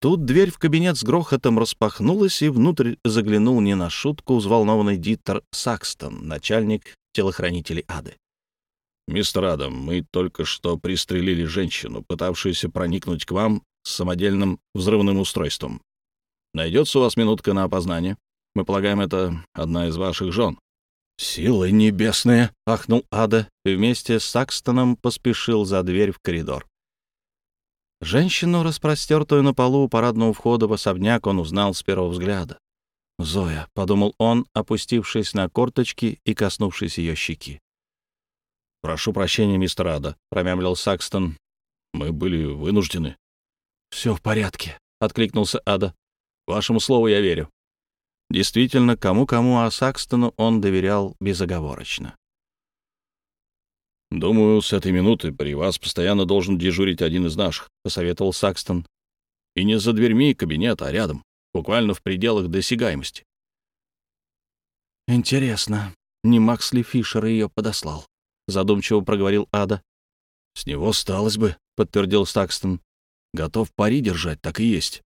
Тут дверь в кабинет с грохотом распахнулась, и внутрь заглянул не на шутку взволнованный Диттер Сакстон, начальник телохранителей Ады. «Мистер Адам, мы только что пристрелили женщину, пытавшуюся проникнуть к вам с самодельным взрывным устройством. Найдется у вас минутка на опознание? Мы полагаем, это одна из ваших жен». «Силы небесные!» — ахнул Ада и вместе с Сакстоном поспешил за дверь в коридор. Женщину, распростертую на полу у парадного входа в особняк, он узнал с первого взгляда. «Зоя», — подумал он, опустившись на корточки и коснувшись ее щеки. «Прошу прощения, мистер Ада», — промямлил Сакстон. «Мы были вынуждены». «Все в порядке», — откликнулся Ада. Вашему слову я верю». Действительно, кому-кому, а Сакстону он доверял безоговорочно. «Думаю, с этой минуты при вас постоянно должен дежурить один из наших», — посоветовал Сакстон. «И не за дверьми кабинета, а рядом, буквально в пределах досягаемости». «Интересно», не Макс ли Фишер ее подослал? Задумчиво проговорил Ада. С него сталось бы, подтвердил Стакстон. Готов пари держать, так и есть.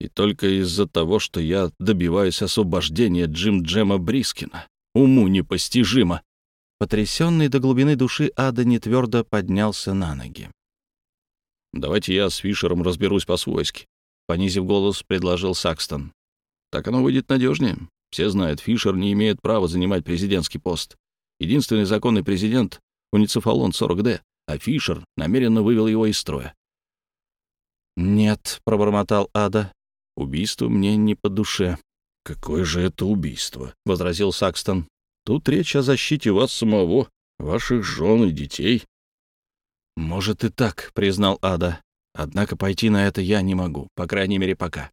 И только из-за того, что я добиваюсь освобождения Джим Джема Брискина. Уму непостижимо. Потрясенный до глубины души Ада нетвердо поднялся на ноги. «Давайте я с Фишером разберусь по-свойски», — понизив голос, предложил Сакстон. «Так оно выйдет надежнее. Все знают, Фишер не имеет права занимать президентский пост. Единственный законный президент — уницефалон 40D, а Фишер намеренно вывел его из строя. «Нет», — пробормотал Ада, — «убийство мне не по душе». «Какое же это убийство?» — возразил Сакстон. «Тут речь о защите вас самого, ваших жен и детей». «Может и так», — признал Ада. «Однако пойти на это я не могу, по крайней мере, пока».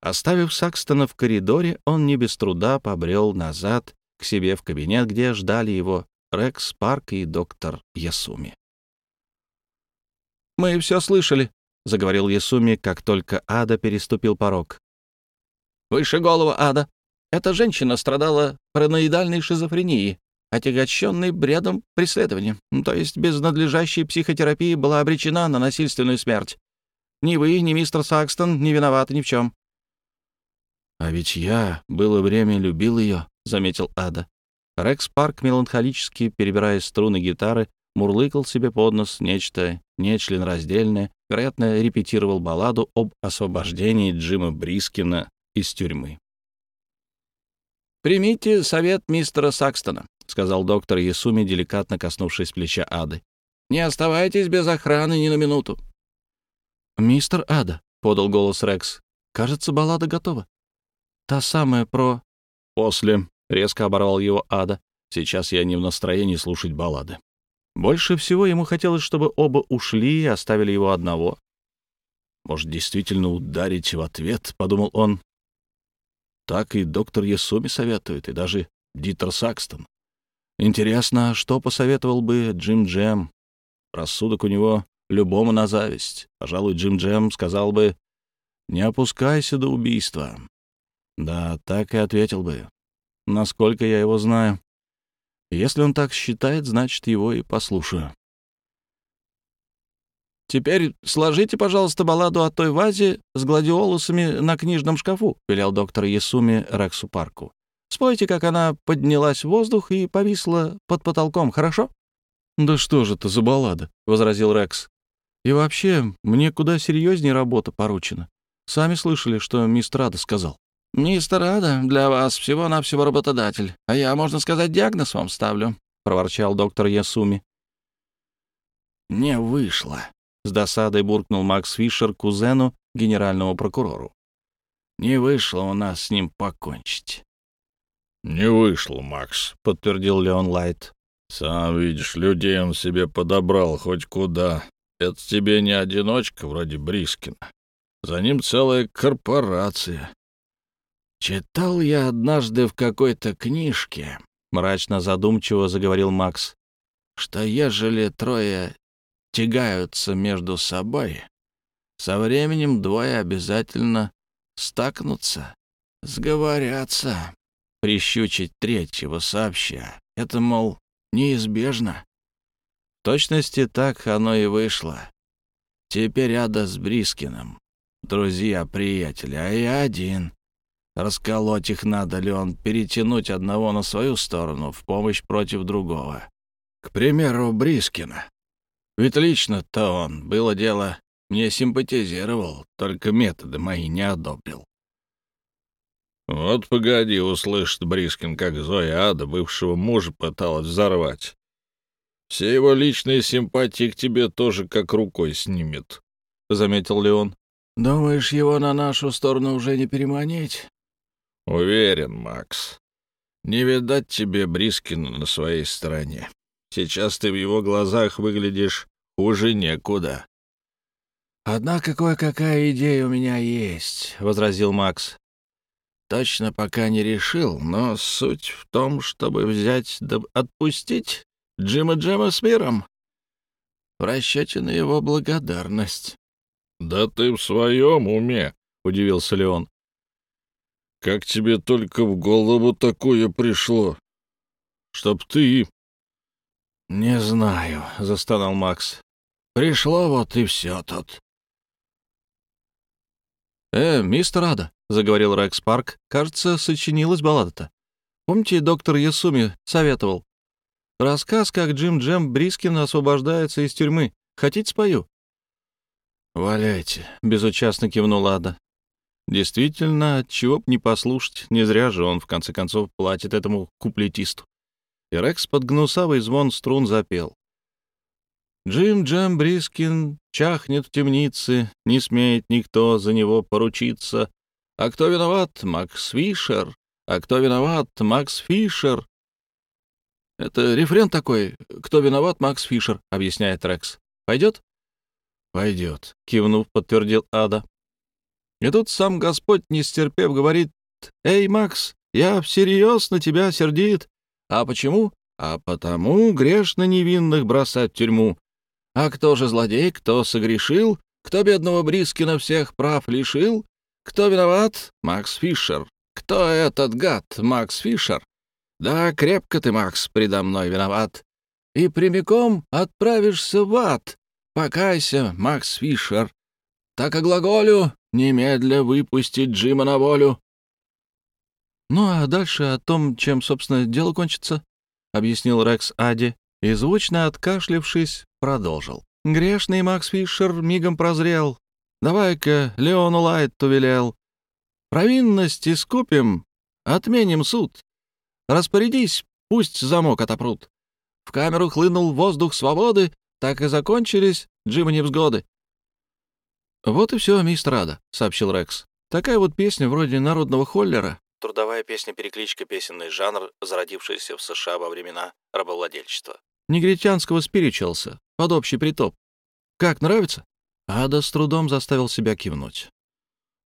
Оставив Сакстона в коридоре, он не без труда побрел назад к себе в кабинет, где ждали его Рекс Парк и доктор Ясуми. «Мы все слышали», — заговорил Ясуми, как только Ада переступил порог. «Выше голову, Ада. Эта женщина страдала параноидальной шизофренией, отягощенной бредом преследования, то есть без надлежащей психотерапии была обречена на насильственную смерть. Ни вы, ни мистер Сакстон не виноваты ни в чем. «А ведь я было время любил ее», — заметил Ада. Рекс Парк, меланхолически перебирая струны гитары, мурлыкал себе под нос нечто нечленораздельное, вероятно, репетировал балладу об освобождении Джима Брискина из тюрьмы. «Примите совет мистера Сакстона», — сказал доктор Ясуми, деликатно коснувшись плеча Ады. «Не оставайтесь без охраны ни на минуту». «Мистер Ада», — подал голос Рекс, — «кажется, баллада готова». Та самая про... После. Резко оборвал его Ада. Сейчас я не в настроении слушать баллады. Больше всего ему хотелось, чтобы оба ушли и оставили его одного. «Может, действительно ударить в ответ?» — подумал он. Так и доктор Ясуми советует, и даже Дитер Сакстон. Интересно, что посоветовал бы Джим Джем? Рассудок у него любому на зависть. Пожалуй, Джим Джем сказал бы, «Не опускайся до убийства. Да, так и ответил бы. Насколько я его знаю. Если он так считает, значит, его и послушаю. «Теперь сложите, пожалуйста, балладу о той вазе с гладиолусами на книжном шкафу», — велел доктор Ясуми Рексу Парку. «Спойте, как она поднялась в воздух и повисла под потолком, хорошо?» «Да что же это за баллада?» — возразил Рекс. «И вообще, мне куда серьезнее работа поручена. Сами слышали, что мистер Ада сказал». «Мистер Ада для вас всего-навсего работодатель, а я, можно сказать, диагноз вам ставлю», — проворчал доктор Ясуми. «Не вышло», — с досадой буркнул Макс Фишер кузену, генеральному прокурору. «Не вышло у нас с ним покончить». «Не вышло, Макс», — подтвердил Леон Лайт. «Сам видишь, людей он себе подобрал хоть куда. Это тебе не одиночка вроде Брискина. За ним целая корпорация. «Читал я однажды в какой-то книжке», — мрачно задумчиво заговорил Макс, «что ежели трое тягаются между собой, со временем двое обязательно стакнутся, сговорятся, прищучить третьего сообща. Это, мол, неизбежно. В точности так оно и вышло. Теперь Ада с Брискиным, друзья-приятели, а я один. Расколоть их надо ли он, перетянуть одного на свою сторону в помощь против другого. К примеру, Брискина. Ведь лично-то он, было дело, мне симпатизировал, только методы мои не одобрил. «Вот погоди, услышит Брискин, как Зоя Ада бывшего мужа пыталась взорвать. Все его личные симпатии к тебе тоже как рукой снимет», — заметил Леон. «Думаешь, его на нашу сторону уже не переманить?» Уверен, Макс. Не видать тебе Брискина на своей стороне. Сейчас ты в его глазах выглядишь хуже некуда. «Однако кое-какая идея у меня есть», — возразил Макс. «Точно пока не решил, но суть в том, чтобы взять да отпустить Джима Джема с миром. В расчете на его благодарность». «Да ты в своем уме», — удивился Леон. Как тебе только в голову такое пришло? Чтоб ты...» «Не знаю», — застонал Макс. «Пришло вот и все тут». «Э, мистер Ада», — заговорил Рекс Парк, — «кажется, сочинилась баллада-то. Помните, доктор Ясуми советовал? Рассказ, как Джим Джем Брискин освобождается из тюрьмы. Хотите, спою?» «Валяйте», — безучастно кивнул Ада. Действительно, чего б не послушать, не зря же он, в конце концов, платит этому куплетисту. И Рекс под гнусавый звон струн запел. Джим Джем Брискин чахнет в темнице, не смеет никто за него поручиться. А кто виноват? Макс Фишер. А кто виноват? Макс Фишер. Это рефрен такой. Кто виноват? Макс Фишер, объясняет Рекс. Пойдет? Пойдет, кивнув, подтвердил Ада. И тут сам Господь, не стерпев, говорит, «Эй, Макс, я всерьез на тебя сердит. А почему? А потому грешно невинных бросать в тюрьму. А кто же злодей, кто согрешил, кто бедного Брискина всех прав лишил? Кто виноват? Макс Фишер. Кто этот гад, Макс Фишер? Да, крепко ты, Макс, предо мной виноват. И прямиком отправишься в ад. Покайся, Макс Фишер. Так и глаголю, немедля выпустить Джима на волю. Ну а дальше о том, чем, собственно, дело кончится, — объяснил Рекс Ади, и, звучно откашлившись, продолжил. Грешный Макс Фишер мигом прозрел. Давай-ка Леону Лайту велел. Провинность искупим, отменим суд. Распорядись, пусть замок отопрут. В камеру хлынул воздух свободы, так и закончились Джима невзгоды. «Вот и все, мистер Ада», — сообщил Рекс. «Такая вот песня вроде народного холлера». Трудовая песня-перекличка, песенный жанр, зародившийся в США во времена рабовладельчества. Негритянского спиричелса, под общий притоп. Как, нравится?» Ада с трудом заставил себя кивнуть.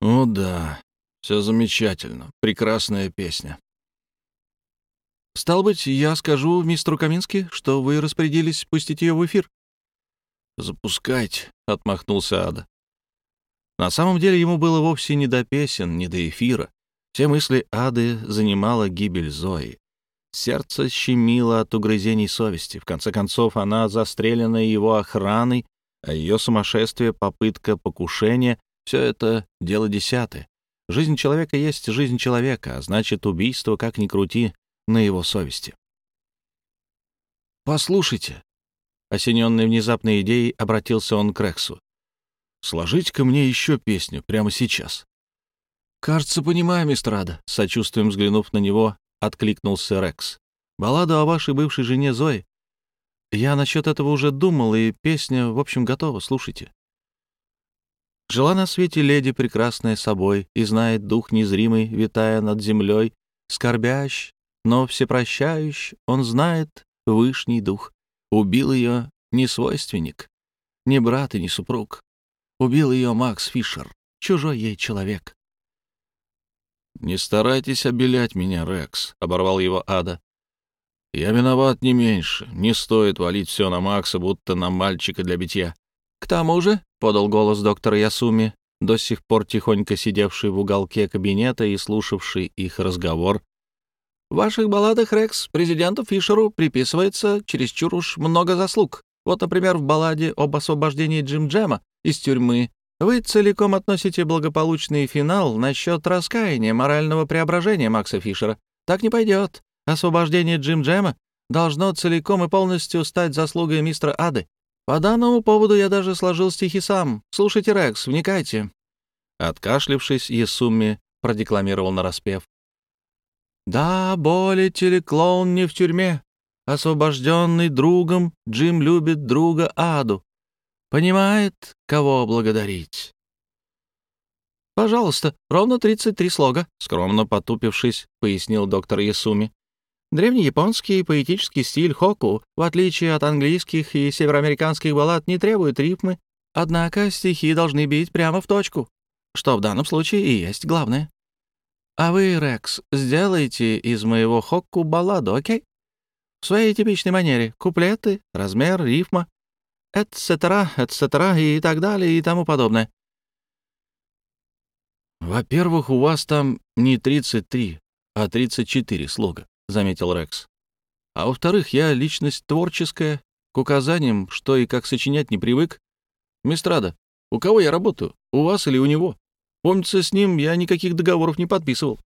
«О да, все замечательно. Прекрасная песня». «Стал быть, я скажу мистеру Камински, что вы распорядились пустить ее в эфир?» «Запускайте», — отмахнулся Ада. На самом деле ему было вовсе не до песен, не до эфира. Все мысли Ады занимала гибель Зои. Сердце щемило от угрызений совести. В конце концов, она застрелена его охраной, а ее сумасшествие, попытка покушения — все это дело десятое. Жизнь человека есть жизнь человека, а значит, убийство, как ни крути, на его совести. «Послушайте», — осененный внезапной идеей, обратился он к Рексу. Сложите-ка мне еще песню прямо сейчас». «Кажется, понимаю, мистер Ада», — с сочувствием взглянув на него, откликнулся Рекс. «Балладу о вашей бывшей жене Зои. Я насчет этого уже думал, и песня, в общем, готова, слушайте». Жила на свете леди, прекрасная собой, и знает дух незримый, витая над землей, скорбящ, но всепрощающ, он знает вышний дух. Убил ее не свойственник, не брат и не супруг. Убил ее Макс Фишер, чужой ей человек. «Не старайтесь обелять меня, Рекс», — оборвал его Ада. «Я виноват не меньше. Не стоит валить все на Макса, будто на мальчика для битья». «К тому же», — подал голос доктор Ясуми, до сих пор тихонько сидевший в уголке кабинета и слушавший их разговор, «в ваших балладах, Рекс, президенту Фишеру приписывается чересчур уж много заслуг. Вот, например, в балладе об освобождении Джим Джема из тюрьмы. Вы целиком относите благополучный финал насчет раскаяния, морального преображения Макса Фишера. Так не пойдет. Освобождение Джим Джема должно целиком и полностью стать заслугой мистера Ады. По данному поводу я даже сложил стихи сам. Слушайте, Рекс, вникайте». Откашлившись, Есуми продекламировал нараспев. «Да, болите ли клоун не в тюрьме? Освобожденный другом, Джим любит друга Аду. Понимает, кого благодарить. «Пожалуйста, ровно 33 слога», — скромно потупившись, пояснил доктор Ясуми. Древнеяпонский поэтический стиль хоку, в отличие от английских и североамериканских баллад, не требует рифмы, однако стихи должны бить прямо в точку, что в данном случае и есть главное. А вы, Рекс, сделайте из моего хокку балладу, окей? В своей типичной манере. Куплеты, размер, рифма etc., etc. и так далее и тому подобное. «Во-первых, у вас там не 33, а 34 слога», — заметил Рекс. «А во-вторых, я личность творческая, к указаниям, что и как сочинять не привык. Мистрада, у кого я работаю? У вас или у него? Помнится, с ним я никаких договоров не подписывал».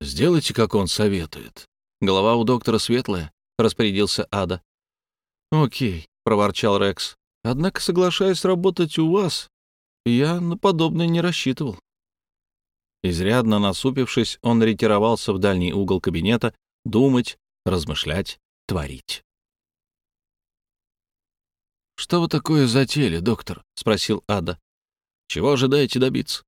«Сделайте, как он советует. Голова у доктора светлая», — распорядился Ада. «Окей», — проворчал Рекс. «Однако, соглашаясь работать у вас, я на подобное не рассчитывал». Изрядно насупившись, он ретировался в дальний угол кабинета, думать, размышлять, творить. «Что вы такое затеяли, доктор?» — спросил Ада. «Чего ожидаете добиться?»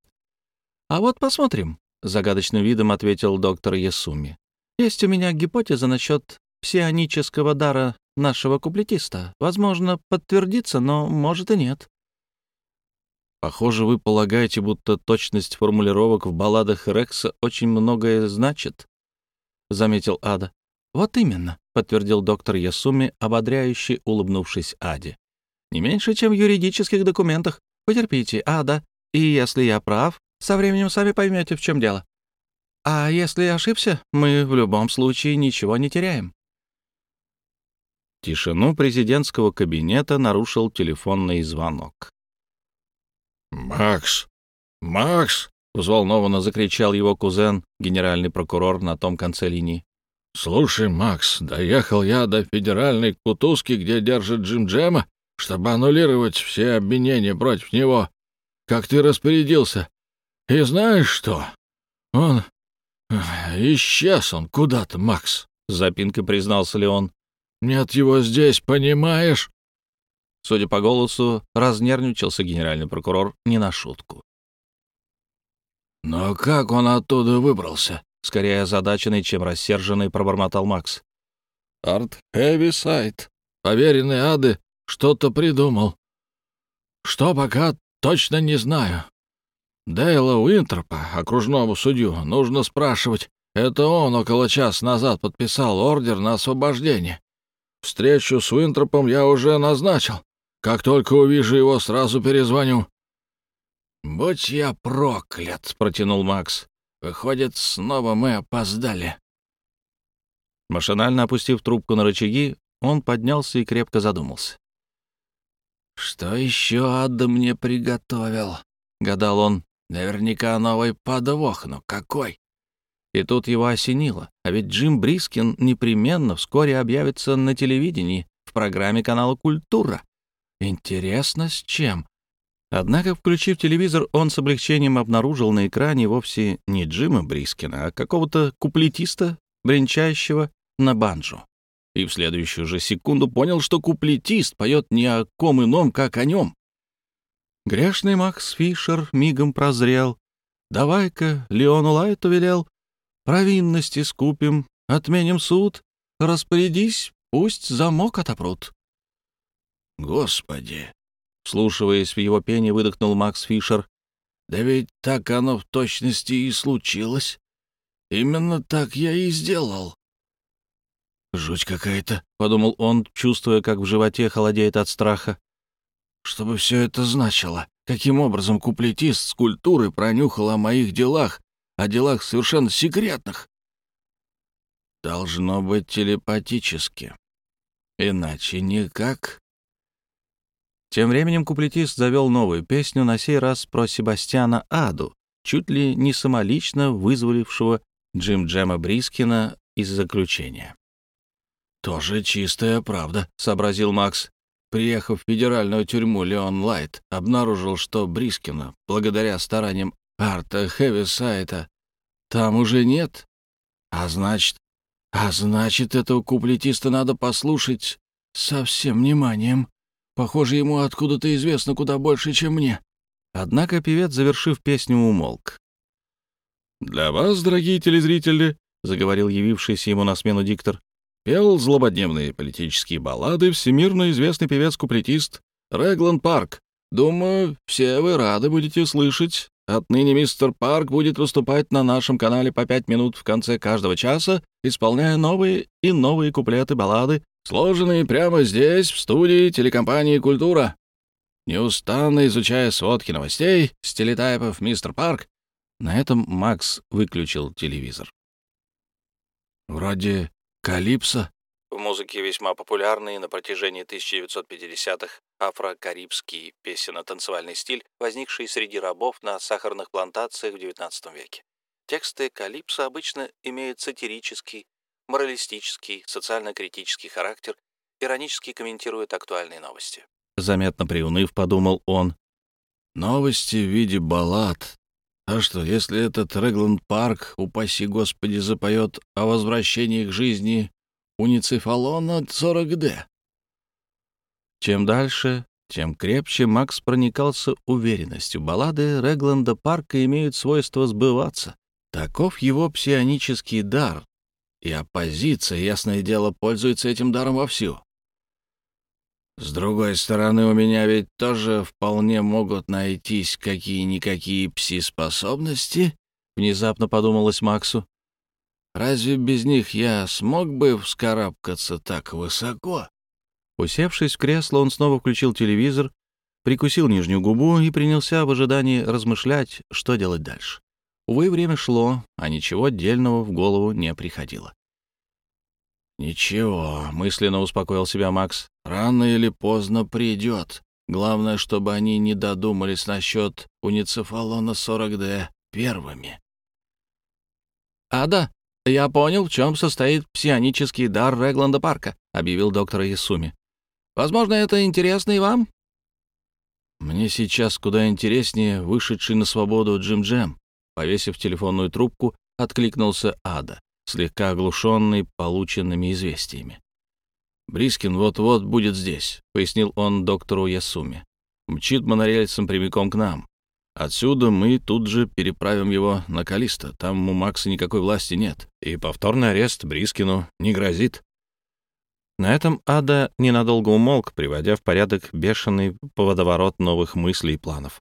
«А вот посмотрим», — загадочным видом ответил доктор Ясуми. «Есть у меня гипотеза насчет псионического дара нашего куплетиста. Возможно, подтвердится, но может и нет. Похоже, вы полагаете, будто точность формулировок в балладах Рекса очень многое значит, — заметил Ада. Вот именно, — подтвердил доктор Ясуми, ободряюще улыбнувшись Аде. Не меньше, чем в юридических документах. Потерпите, Ада, и если я прав, со временем сами поймете, в чем дело. А если ошибся, мы в любом случае ничего не теряем. Тишину президентского кабинета нарушил телефонный звонок. «Макс! Макс!» — взволнованно закричал его кузен, генеральный прокурор на том конце линии. «Слушай, Макс, доехал я до федеральной кутузки, где держит Джим Джема, чтобы аннулировать все обвинения против него, как ты распорядился. И знаешь что? Он... исчез он куда-то, Макс», — запинкой признался Леон. Нет его здесь, понимаешь?» Судя по голосу, разнервничался генеральный прокурор не на шутку. «Но как он оттуда выбрался?» Скорее озадаченный, чем рассерженный, пробормотал Макс. «Арт Хэвисайд, поверенный Ады, что-то придумал. Что пока точно не знаю. Дейла Уинтерпа, окружному судью, нужно спрашивать. Это он около часа назад подписал ордер на освобождение. Встречу с Уинтропом я уже назначил. Как только увижу его, сразу перезвоню». «Будь я проклят», — протянул Макс. «Выходит, снова мы опоздали». Машинально опустив трубку на рычаги, он поднялся и крепко задумался. «Что еще Ада мне приготовил?» — гадал он. «Наверняка новый подвох, но какой?» И тут его осенило. А ведь Джим Брискин непременно вскоре объявится на телевидении в программе канала «Культура». Интересно, с чем? Однако, включив телевизор, он с облегчением обнаружил на экране вовсе не Джима Брискина, а какого-то куплетиста, бренчащего на банджо. И в следующую же секунду понял, что куплетист поет не о ком ином, как о нем. Грешный Макс Фишер мигом прозрел. «Давай-ка, Леону Лайту велел, Провинность искупим, отменим суд. Распорядись, пусть замок отопрут». «Господи!» — слушаясь в его пение, выдохнул Макс Фишер. «Да ведь так оно в точности и случилось. Именно так я и сделал». «Жуть какая-то», — подумал он, чувствуя, как в животе холодеет от страха. «Что бы все это значило? Каким образом куплетист с культуры пронюхал о моих делах о делах совершенно секретных. Должно быть телепатически. Иначе никак. Тем временем куплетист завел новую песню, на сей раз про Себастьяна Аду, чуть ли не самолично вызволившего Джим Джема Брискина из заключения. «Тоже чистая правда», — сообразил Макс. Приехав в федеральную тюрьму, Леон Лайт обнаружил, что Брискина, благодаря стараниям Арта Хевисайта там уже нет. А значит... А значит, этого куплетиста надо послушать со всем вниманием. Похоже, ему откуда-то известно куда больше, чем мне. Однако певец, завершив песню, умолк. «Для вас, дорогие телезрители», — заговорил явившийся ему на смену диктор, пел злободневные политические баллады всемирно известный певец-куплетист Реглан Парк. Думаю, все вы рады будете слышать Отныне мистер Парк будет выступать на нашем канале по пять минут в конце каждого часа, исполняя новые и новые куплеты баллады, сложенные прямо здесь, в студии телекомпании «Культура». Неустанно изучая сводки новостей с телетайпов «Мистер Парк», На этом Макс выключил телевизор. «Вроде Калипсо?» В музыке весьма популярный на протяжении 1950-х афро-карибский песенно-танцевальный стиль, возникший среди рабов на сахарных плантациях в XIX веке. Тексты калипсо обычно имеют сатирический, моралистический, социально-критический характер, иронически комментируют актуальные новости. Заметно приуныв, подумал он. «Новости в виде баллад. А что, если этот Регланд Парк, упаси Господи, запоет о возвращении к жизни уницефалона 40D?» Чем дальше, тем крепче Макс проникался уверенностью. Баллады Регланда Парка имеют свойство сбываться. Таков его псионический дар, и оппозиция, ясное дело, пользуется этим даром вовсю. С другой стороны, у меня ведь тоже вполне могут найтись какие-никакие пси-способности, — внезапно подумалось Максу. Разве без них я смог бы вскарабкаться так высоко? Усевшись в кресло, он снова включил телевизор, прикусил нижнюю губу и принялся в ожидании размышлять, что делать дальше. Увы, время шло, а ничего отдельного в голову не приходило. «Ничего», — мысленно успокоил себя Макс, — «рано или поздно придет. Главное, чтобы они не додумались насчет уницефалона 40D первыми». «Ада, я понял, в чем состоит псионический дар Регланда Парка», — объявил доктор Ясуми. «Возможно, это интересно и вам?» «Мне сейчас куда интереснее вышедший на свободу Джим Джем», — повесив телефонную трубку, откликнулся Ада слегка оглушенный полученными известиями. «Брискин вот-вот будет здесь», — пояснил он доктору Ясуми. «Мчит монорельсом прямиком к нам. Отсюда мы тут же переправим его на Калиста. Там у Макса никакой власти нет, и повторный арест Брискину не грозит». На этом Ада ненадолго умолк, приводя в порядок бешеный поводоворот новых мыслей и планов.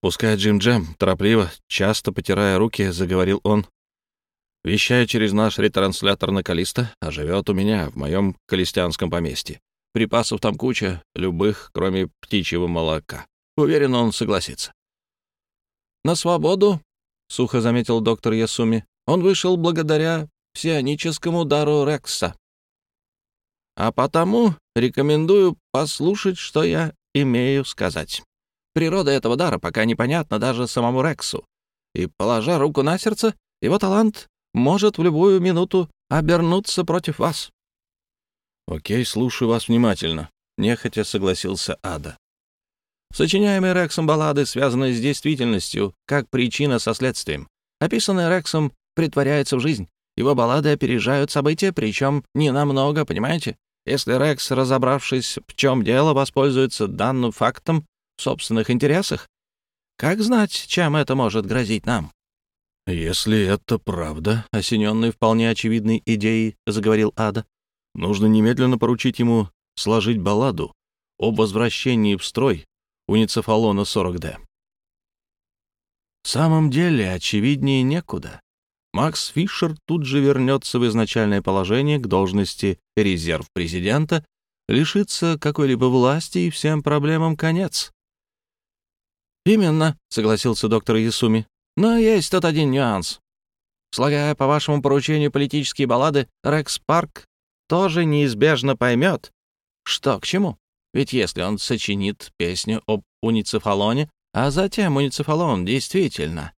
«Пускай Джим Джем, торопливо, часто потирая руки, заговорил он, Вещаю через наш ретранслятор на Калиста, а живет у меня в моем калистянском поместье. Припасов там куча, любых, кроме птичьего молока. Уверен, он согласится. «На свободу», — сухо заметил доктор Ясуми, — «он вышел благодаря псионическому дару Рекса. А потому рекомендую послушать, что я имею сказать. Природа этого дара пока непонятна даже самому Рексу. И, положа руку на сердце, его талант может в любую минуту обернуться против вас». «Окей, слушаю вас внимательно», — нехотя согласился Ада. Сочиняемые Рексом баллады связаны с действительностью, как причина со следствием. Описанное Рексом притворяется в жизнь. Его баллады опережают события, причем не намного, понимаете? Если Рекс, разобравшись, в чем дело, воспользуется данным фактом в собственных интересах, как знать, чем это может грозить нам? «Если это правда», — осененный вполне очевидной идеей, заговорил Ада, «нужно немедленно поручить ему сложить балладу об возвращении в строй уницефалона 40D». В самом деле, очевиднее некуда. Макс Фишер тут же вернется в изначальное положение к должности резерв президента, лишится какой-либо власти и всем проблемам конец. «Именно», — согласился доктор Ясуми. Но есть тут один нюанс. Слагая по вашему поручению политические баллады, Рекс Парк тоже неизбежно поймет, что к чему. Ведь если он сочинит песню об уницефалоне, а затем уницефалон действительно...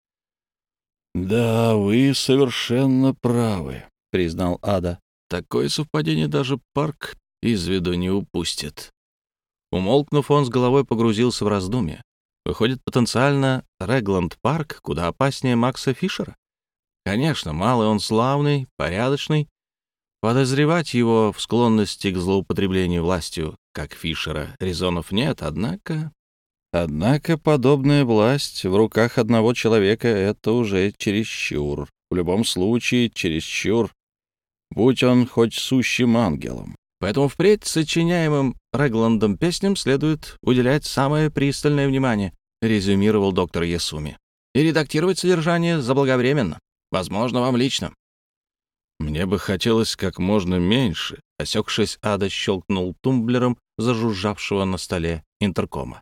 «Да, вы совершенно правы», — признал Ада. «Такое совпадение даже Парк из виду не упустит». Умолкнув, он с головой погрузился в раздумье. Выходит, потенциально Регланд-парк куда опаснее Макса Фишера? Конечно, малый он славный, порядочный. Подозревать его в склонности к злоупотреблению властью, как Фишера, резонов нет, однако... Однако подобная власть в руках одного человека — это уже чересчур. В любом случае, чересчур, будь он хоть сущим ангелом. Поэтому впредь сочиняемым Регландом песням следует уделять самое пристальное внимание, резюмировал доктор Ясуми. И редактировать содержание заблаговременно. Возможно, вам лично. Мне бы хотелось как можно меньше, осекшись, Ада щелкнул тумблером зажужжавшего на столе интеркома.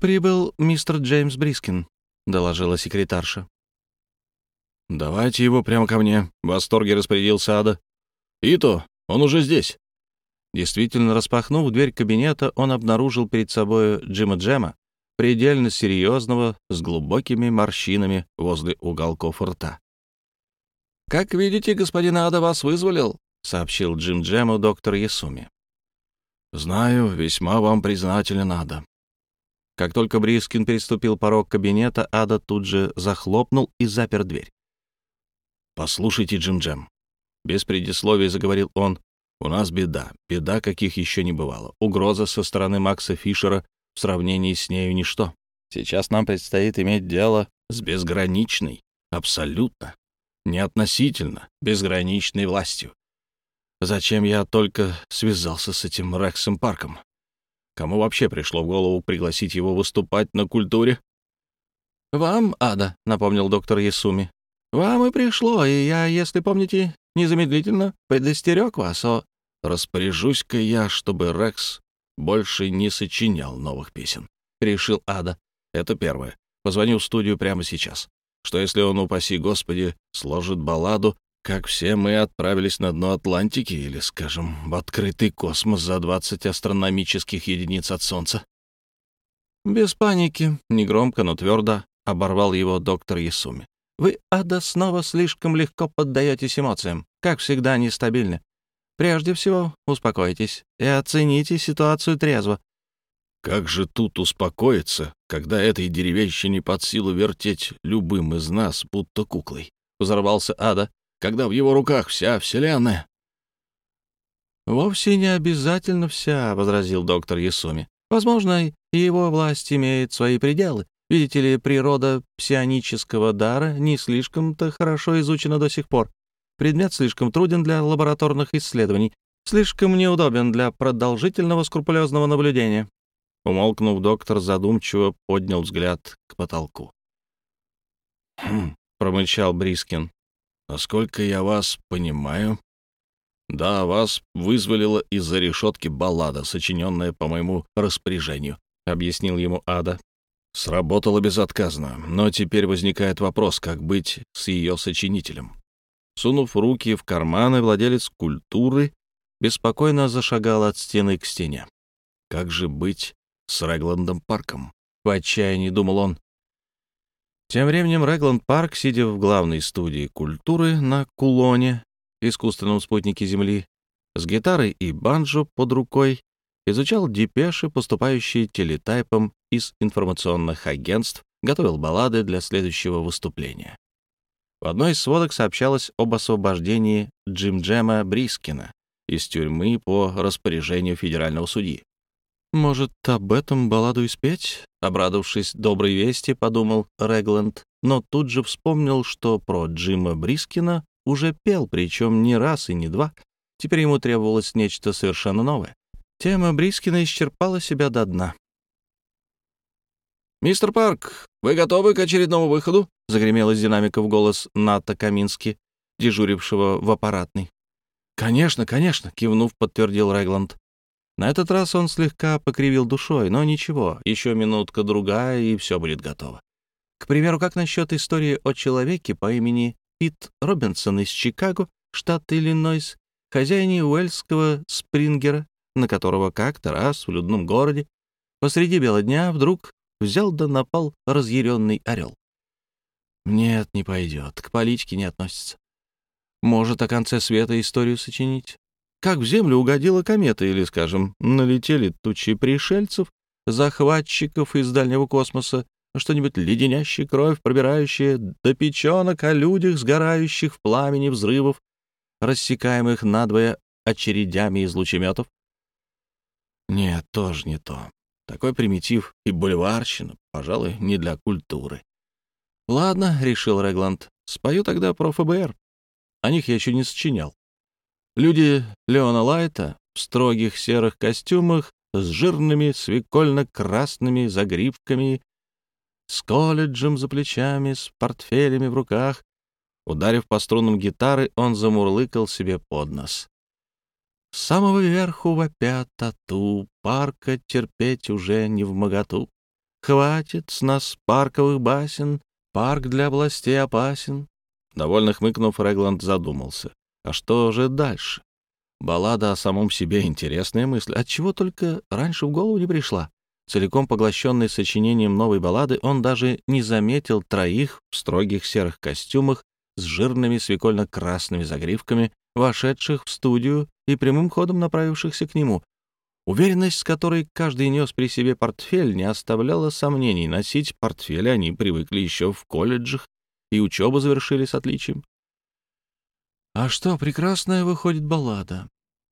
«Прибыл мистер Джеймс Брискин», доложила секретарша. «Давайте его прямо ко мне», — в восторге распорядился Ада. «Ито, он уже здесь». Действительно, распахнув дверь кабинета, он обнаружил перед собой Джима Джема, предельно серьезного, с глубокими морщинами возле уголков рта. «Как видите, господин Ада вас вызволил», — сообщил Джим Джему доктор Ясуми. «Знаю, весьма вам признателен, Ада». Как только Брискин переступил порог кабинета, Ада тут же захлопнул и запер дверь. «Послушайте, Джим Джем», — без предисловий заговорил он, — «у нас беда, беда, каких еще не бывало. Угроза со стороны Макса Фишера в сравнении с нею ничто. Сейчас нам предстоит иметь дело с безграничной, абсолютно, неотносительно безграничной властью. Зачем я только связался с этим Рексом Парком? Кому вообще пришло в голову пригласить его выступать на культуре? «Вам, Ада», — напомнил доктор Ясуми. «Вам и пришло, и я, если помните, незамедлительно предостерег вас о...» «Распоряжусь-ка я, чтобы Рекс больше не сочинял новых песен», — решил Ада. «Это первое. Позвоню в студию прямо сейчас. Что если он, упаси Господи, сложит балладу, как все мы отправились на дно Атлантики или, скажем, в открытый космос за 20 астрономических единиц от Солнца?» «Без паники», — негромко, но твердо оборвал его доктор Ясуми. Вы, Ада, снова слишком легко поддаетесь эмоциям, как всегда нестабильны. Прежде всего, успокойтесь и оцените ситуацию трезво. Как же тут успокоиться, когда этой деревенщине под силу вертеть любым из нас, будто куклой? Взорвался Ада, когда в его руках вся вселенная. «Вовсе не обязательно вся», — возразил доктор Ясуми. «Возможно, его власть имеет свои пределы, Видите ли, природа псионического дара не слишком-то хорошо изучена до сих пор. Предмет слишком труден для лабораторных исследований, слишком неудобен для продолжительного скрупулезного наблюдения. Умолкнув, доктор задумчиво поднял взгляд к потолку. «Хм», — промычал Брискин, — «насколько я вас понимаю...» «Да, вас вызволила из-за решетки баллада, сочиненная по моему распоряжению», — объяснил ему Ада, Сработало безотказно, но теперь возникает вопрос, как быть с ее сочинителем. Сунув руки в карманы, владелец культуры беспокойно зашагал от стены к стене. Как же быть с Регландом Парком? В отчаянии думал он. Тем временем Регланд Парк, сидя в главной студии культуры на Кулоне, искусственном спутнике Земли, с гитарой и банджо под рукой, изучал депеши, поступающие телетайпом из информационных агентств, готовил баллады для следующего выступления. В одной из сводок сообщалось об освобождении Джим Джема Брискина из тюрьмы по распоряжению федерального судьи. «Может, об этом балладу и спеть?» Обрадовавшись доброй вести, подумал Регланд, но тут же вспомнил, что про Джима Брискина уже пел, причем не раз и не два. Теперь ему требовалось нечто совершенно новое. Тема Брискина исчерпала себя до дна. «Мистер Парк, вы готовы к очередному выходу?» — загремел из динамиков голос Ната Камински, дежурившего в аппаратной. «Конечно, конечно», — кивнув, подтвердил Регланд. На этот раз он слегка покривил душой, но ничего, еще минутка-другая, и все будет готово. К примеру, как насчет истории о человеке по имени Пит Робинсон из Чикаго, штат Иллинойс, хозяине уэльского Спрингера, на которого как-то раз в людном городе посреди бела дня вдруг взял да напал разъяренный орел. Нет, не пойдет, к политике не относится. Может, о конце света историю сочинить? Как в Землю угодила комета, или, скажем, налетели тучи пришельцев, захватчиков из дальнего космоса, что-нибудь леденящее кровь, пробирающее до печенок о людях, сгорающих в пламени взрывов, рассекаемых надвое очередями из лучеметов? Нет, тоже не то. Такой примитив и бульварщина, пожалуй, не для культуры. Ладно, — решил Регланд, — спою тогда про ФБР. О них я еще не сочинял. Люди Леона Лайта в строгих серых костюмах с жирными свекольно-красными загривками, с колледжем за плечами, с портфелями в руках. Ударив по струнам гитары, он замурлыкал себе под нос. С самого верху вопят тату, парка терпеть уже не в моготу. Хватит с нас парковых басен, парк для властей опасен. Довольно хмыкнув, Регланд задумался. А что же дальше? Баллада о самом себе — интересная мысль. Отчего только раньше в голову не пришла? Целиком поглощенный сочинением новой баллады, он даже не заметил троих в строгих серых костюмах с жирными свекольно-красными загривками, вошедших в студию и прямым ходом направившихся к нему. Уверенность, с которой каждый нес при себе портфель, не оставляла сомнений. Носить портфели они привыкли еще в колледжах, и учебу завершили с отличием. А что, прекрасная выходит баллада.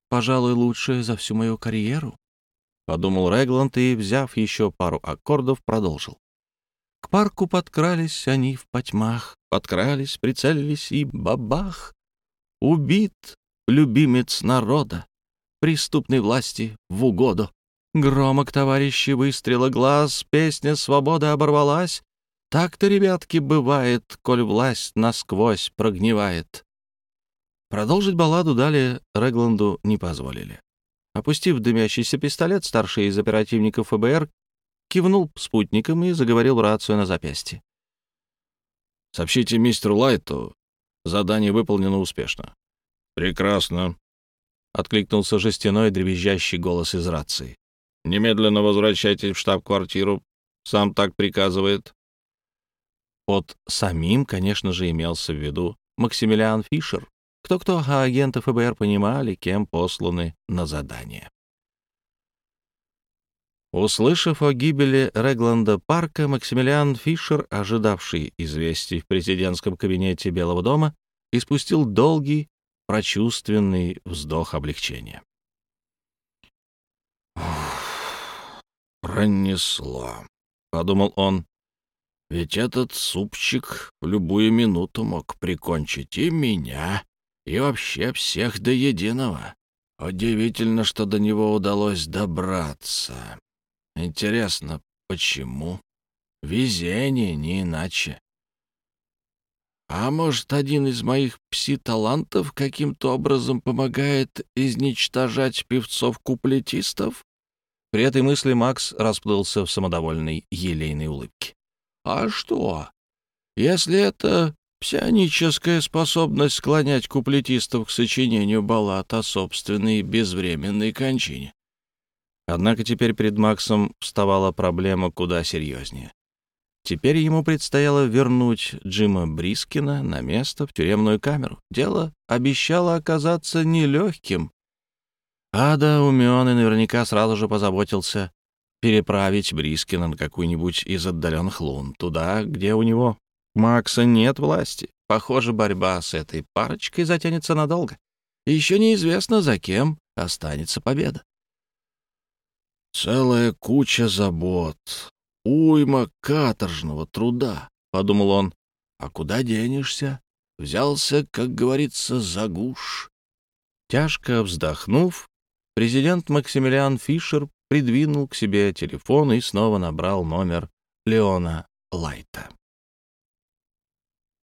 Пожалуй, лучшая за всю мою карьеру. Подумал Регланд и, взяв еще пару аккордов, продолжил. К парку подкрались они в потьмах, подкрались, прицелились и бабах. Убит любимец народа, преступной власти в угоду. Громок, товарищи, выстрела глаз, песня свободы оборвалась. Так-то, ребятки, бывает, коль власть насквозь прогнивает. Продолжить балладу далее Регланду не позволили. Опустив дымящийся пистолет, старший из оперативников ФБР кивнул спутником и заговорил в рацию на запястье. «Сообщите мистеру Лайту, задание выполнено успешно». «Прекрасно», — откликнулся жестяной дребезжащий голос из рации. «Немедленно возвращайтесь в штаб-квартиру. Сам так приказывает». Под самим, конечно же, имелся в виду Максимилиан Фишер, кто-кто, а агенты ФБР понимали, кем посланы на задание. Услышав о гибели Регланда Парка, Максимилиан Фишер, ожидавший известий в президентском кабинете Белого дома, испустил долгий, прочувственный вздох облегчения. «Пронесло», — подумал он. «Ведь этот супчик в любую минуту мог прикончить и меня, и вообще всех до единого. Удивительно, что до него удалось добраться. Интересно, почему? Везение, не иначе. А может, один из моих пси-талантов каким-то образом помогает изничтожать певцов-куплетистов? При этой мысли Макс расплылся в самодовольной елейной улыбке. А что? Если это Псионическая способность склонять куплетистов к сочинению баллад о собственной безвременной кончине. Однако теперь перед Максом вставала проблема куда серьезнее. Теперь ему предстояло вернуть Джима Брискина на место в тюремную камеру. Дело обещало оказаться нелегким. Ада умен и наверняка сразу же позаботился переправить Брискина на какую-нибудь из отдаленных лун, туда, где у него Макса нет власти. Похоже, борьба с этой парочкой затянется надолго. Еще неизвестно, за кем останется победа. «Целая куча забот, уйма каторжного труда», — подумал он. «А куда денешься? Взялся, как говорится, за гуш». Тяжко вздохнув, президент Максимилиан Фишер придвинул к себе телефон и снова набрал номер Леона Лайта.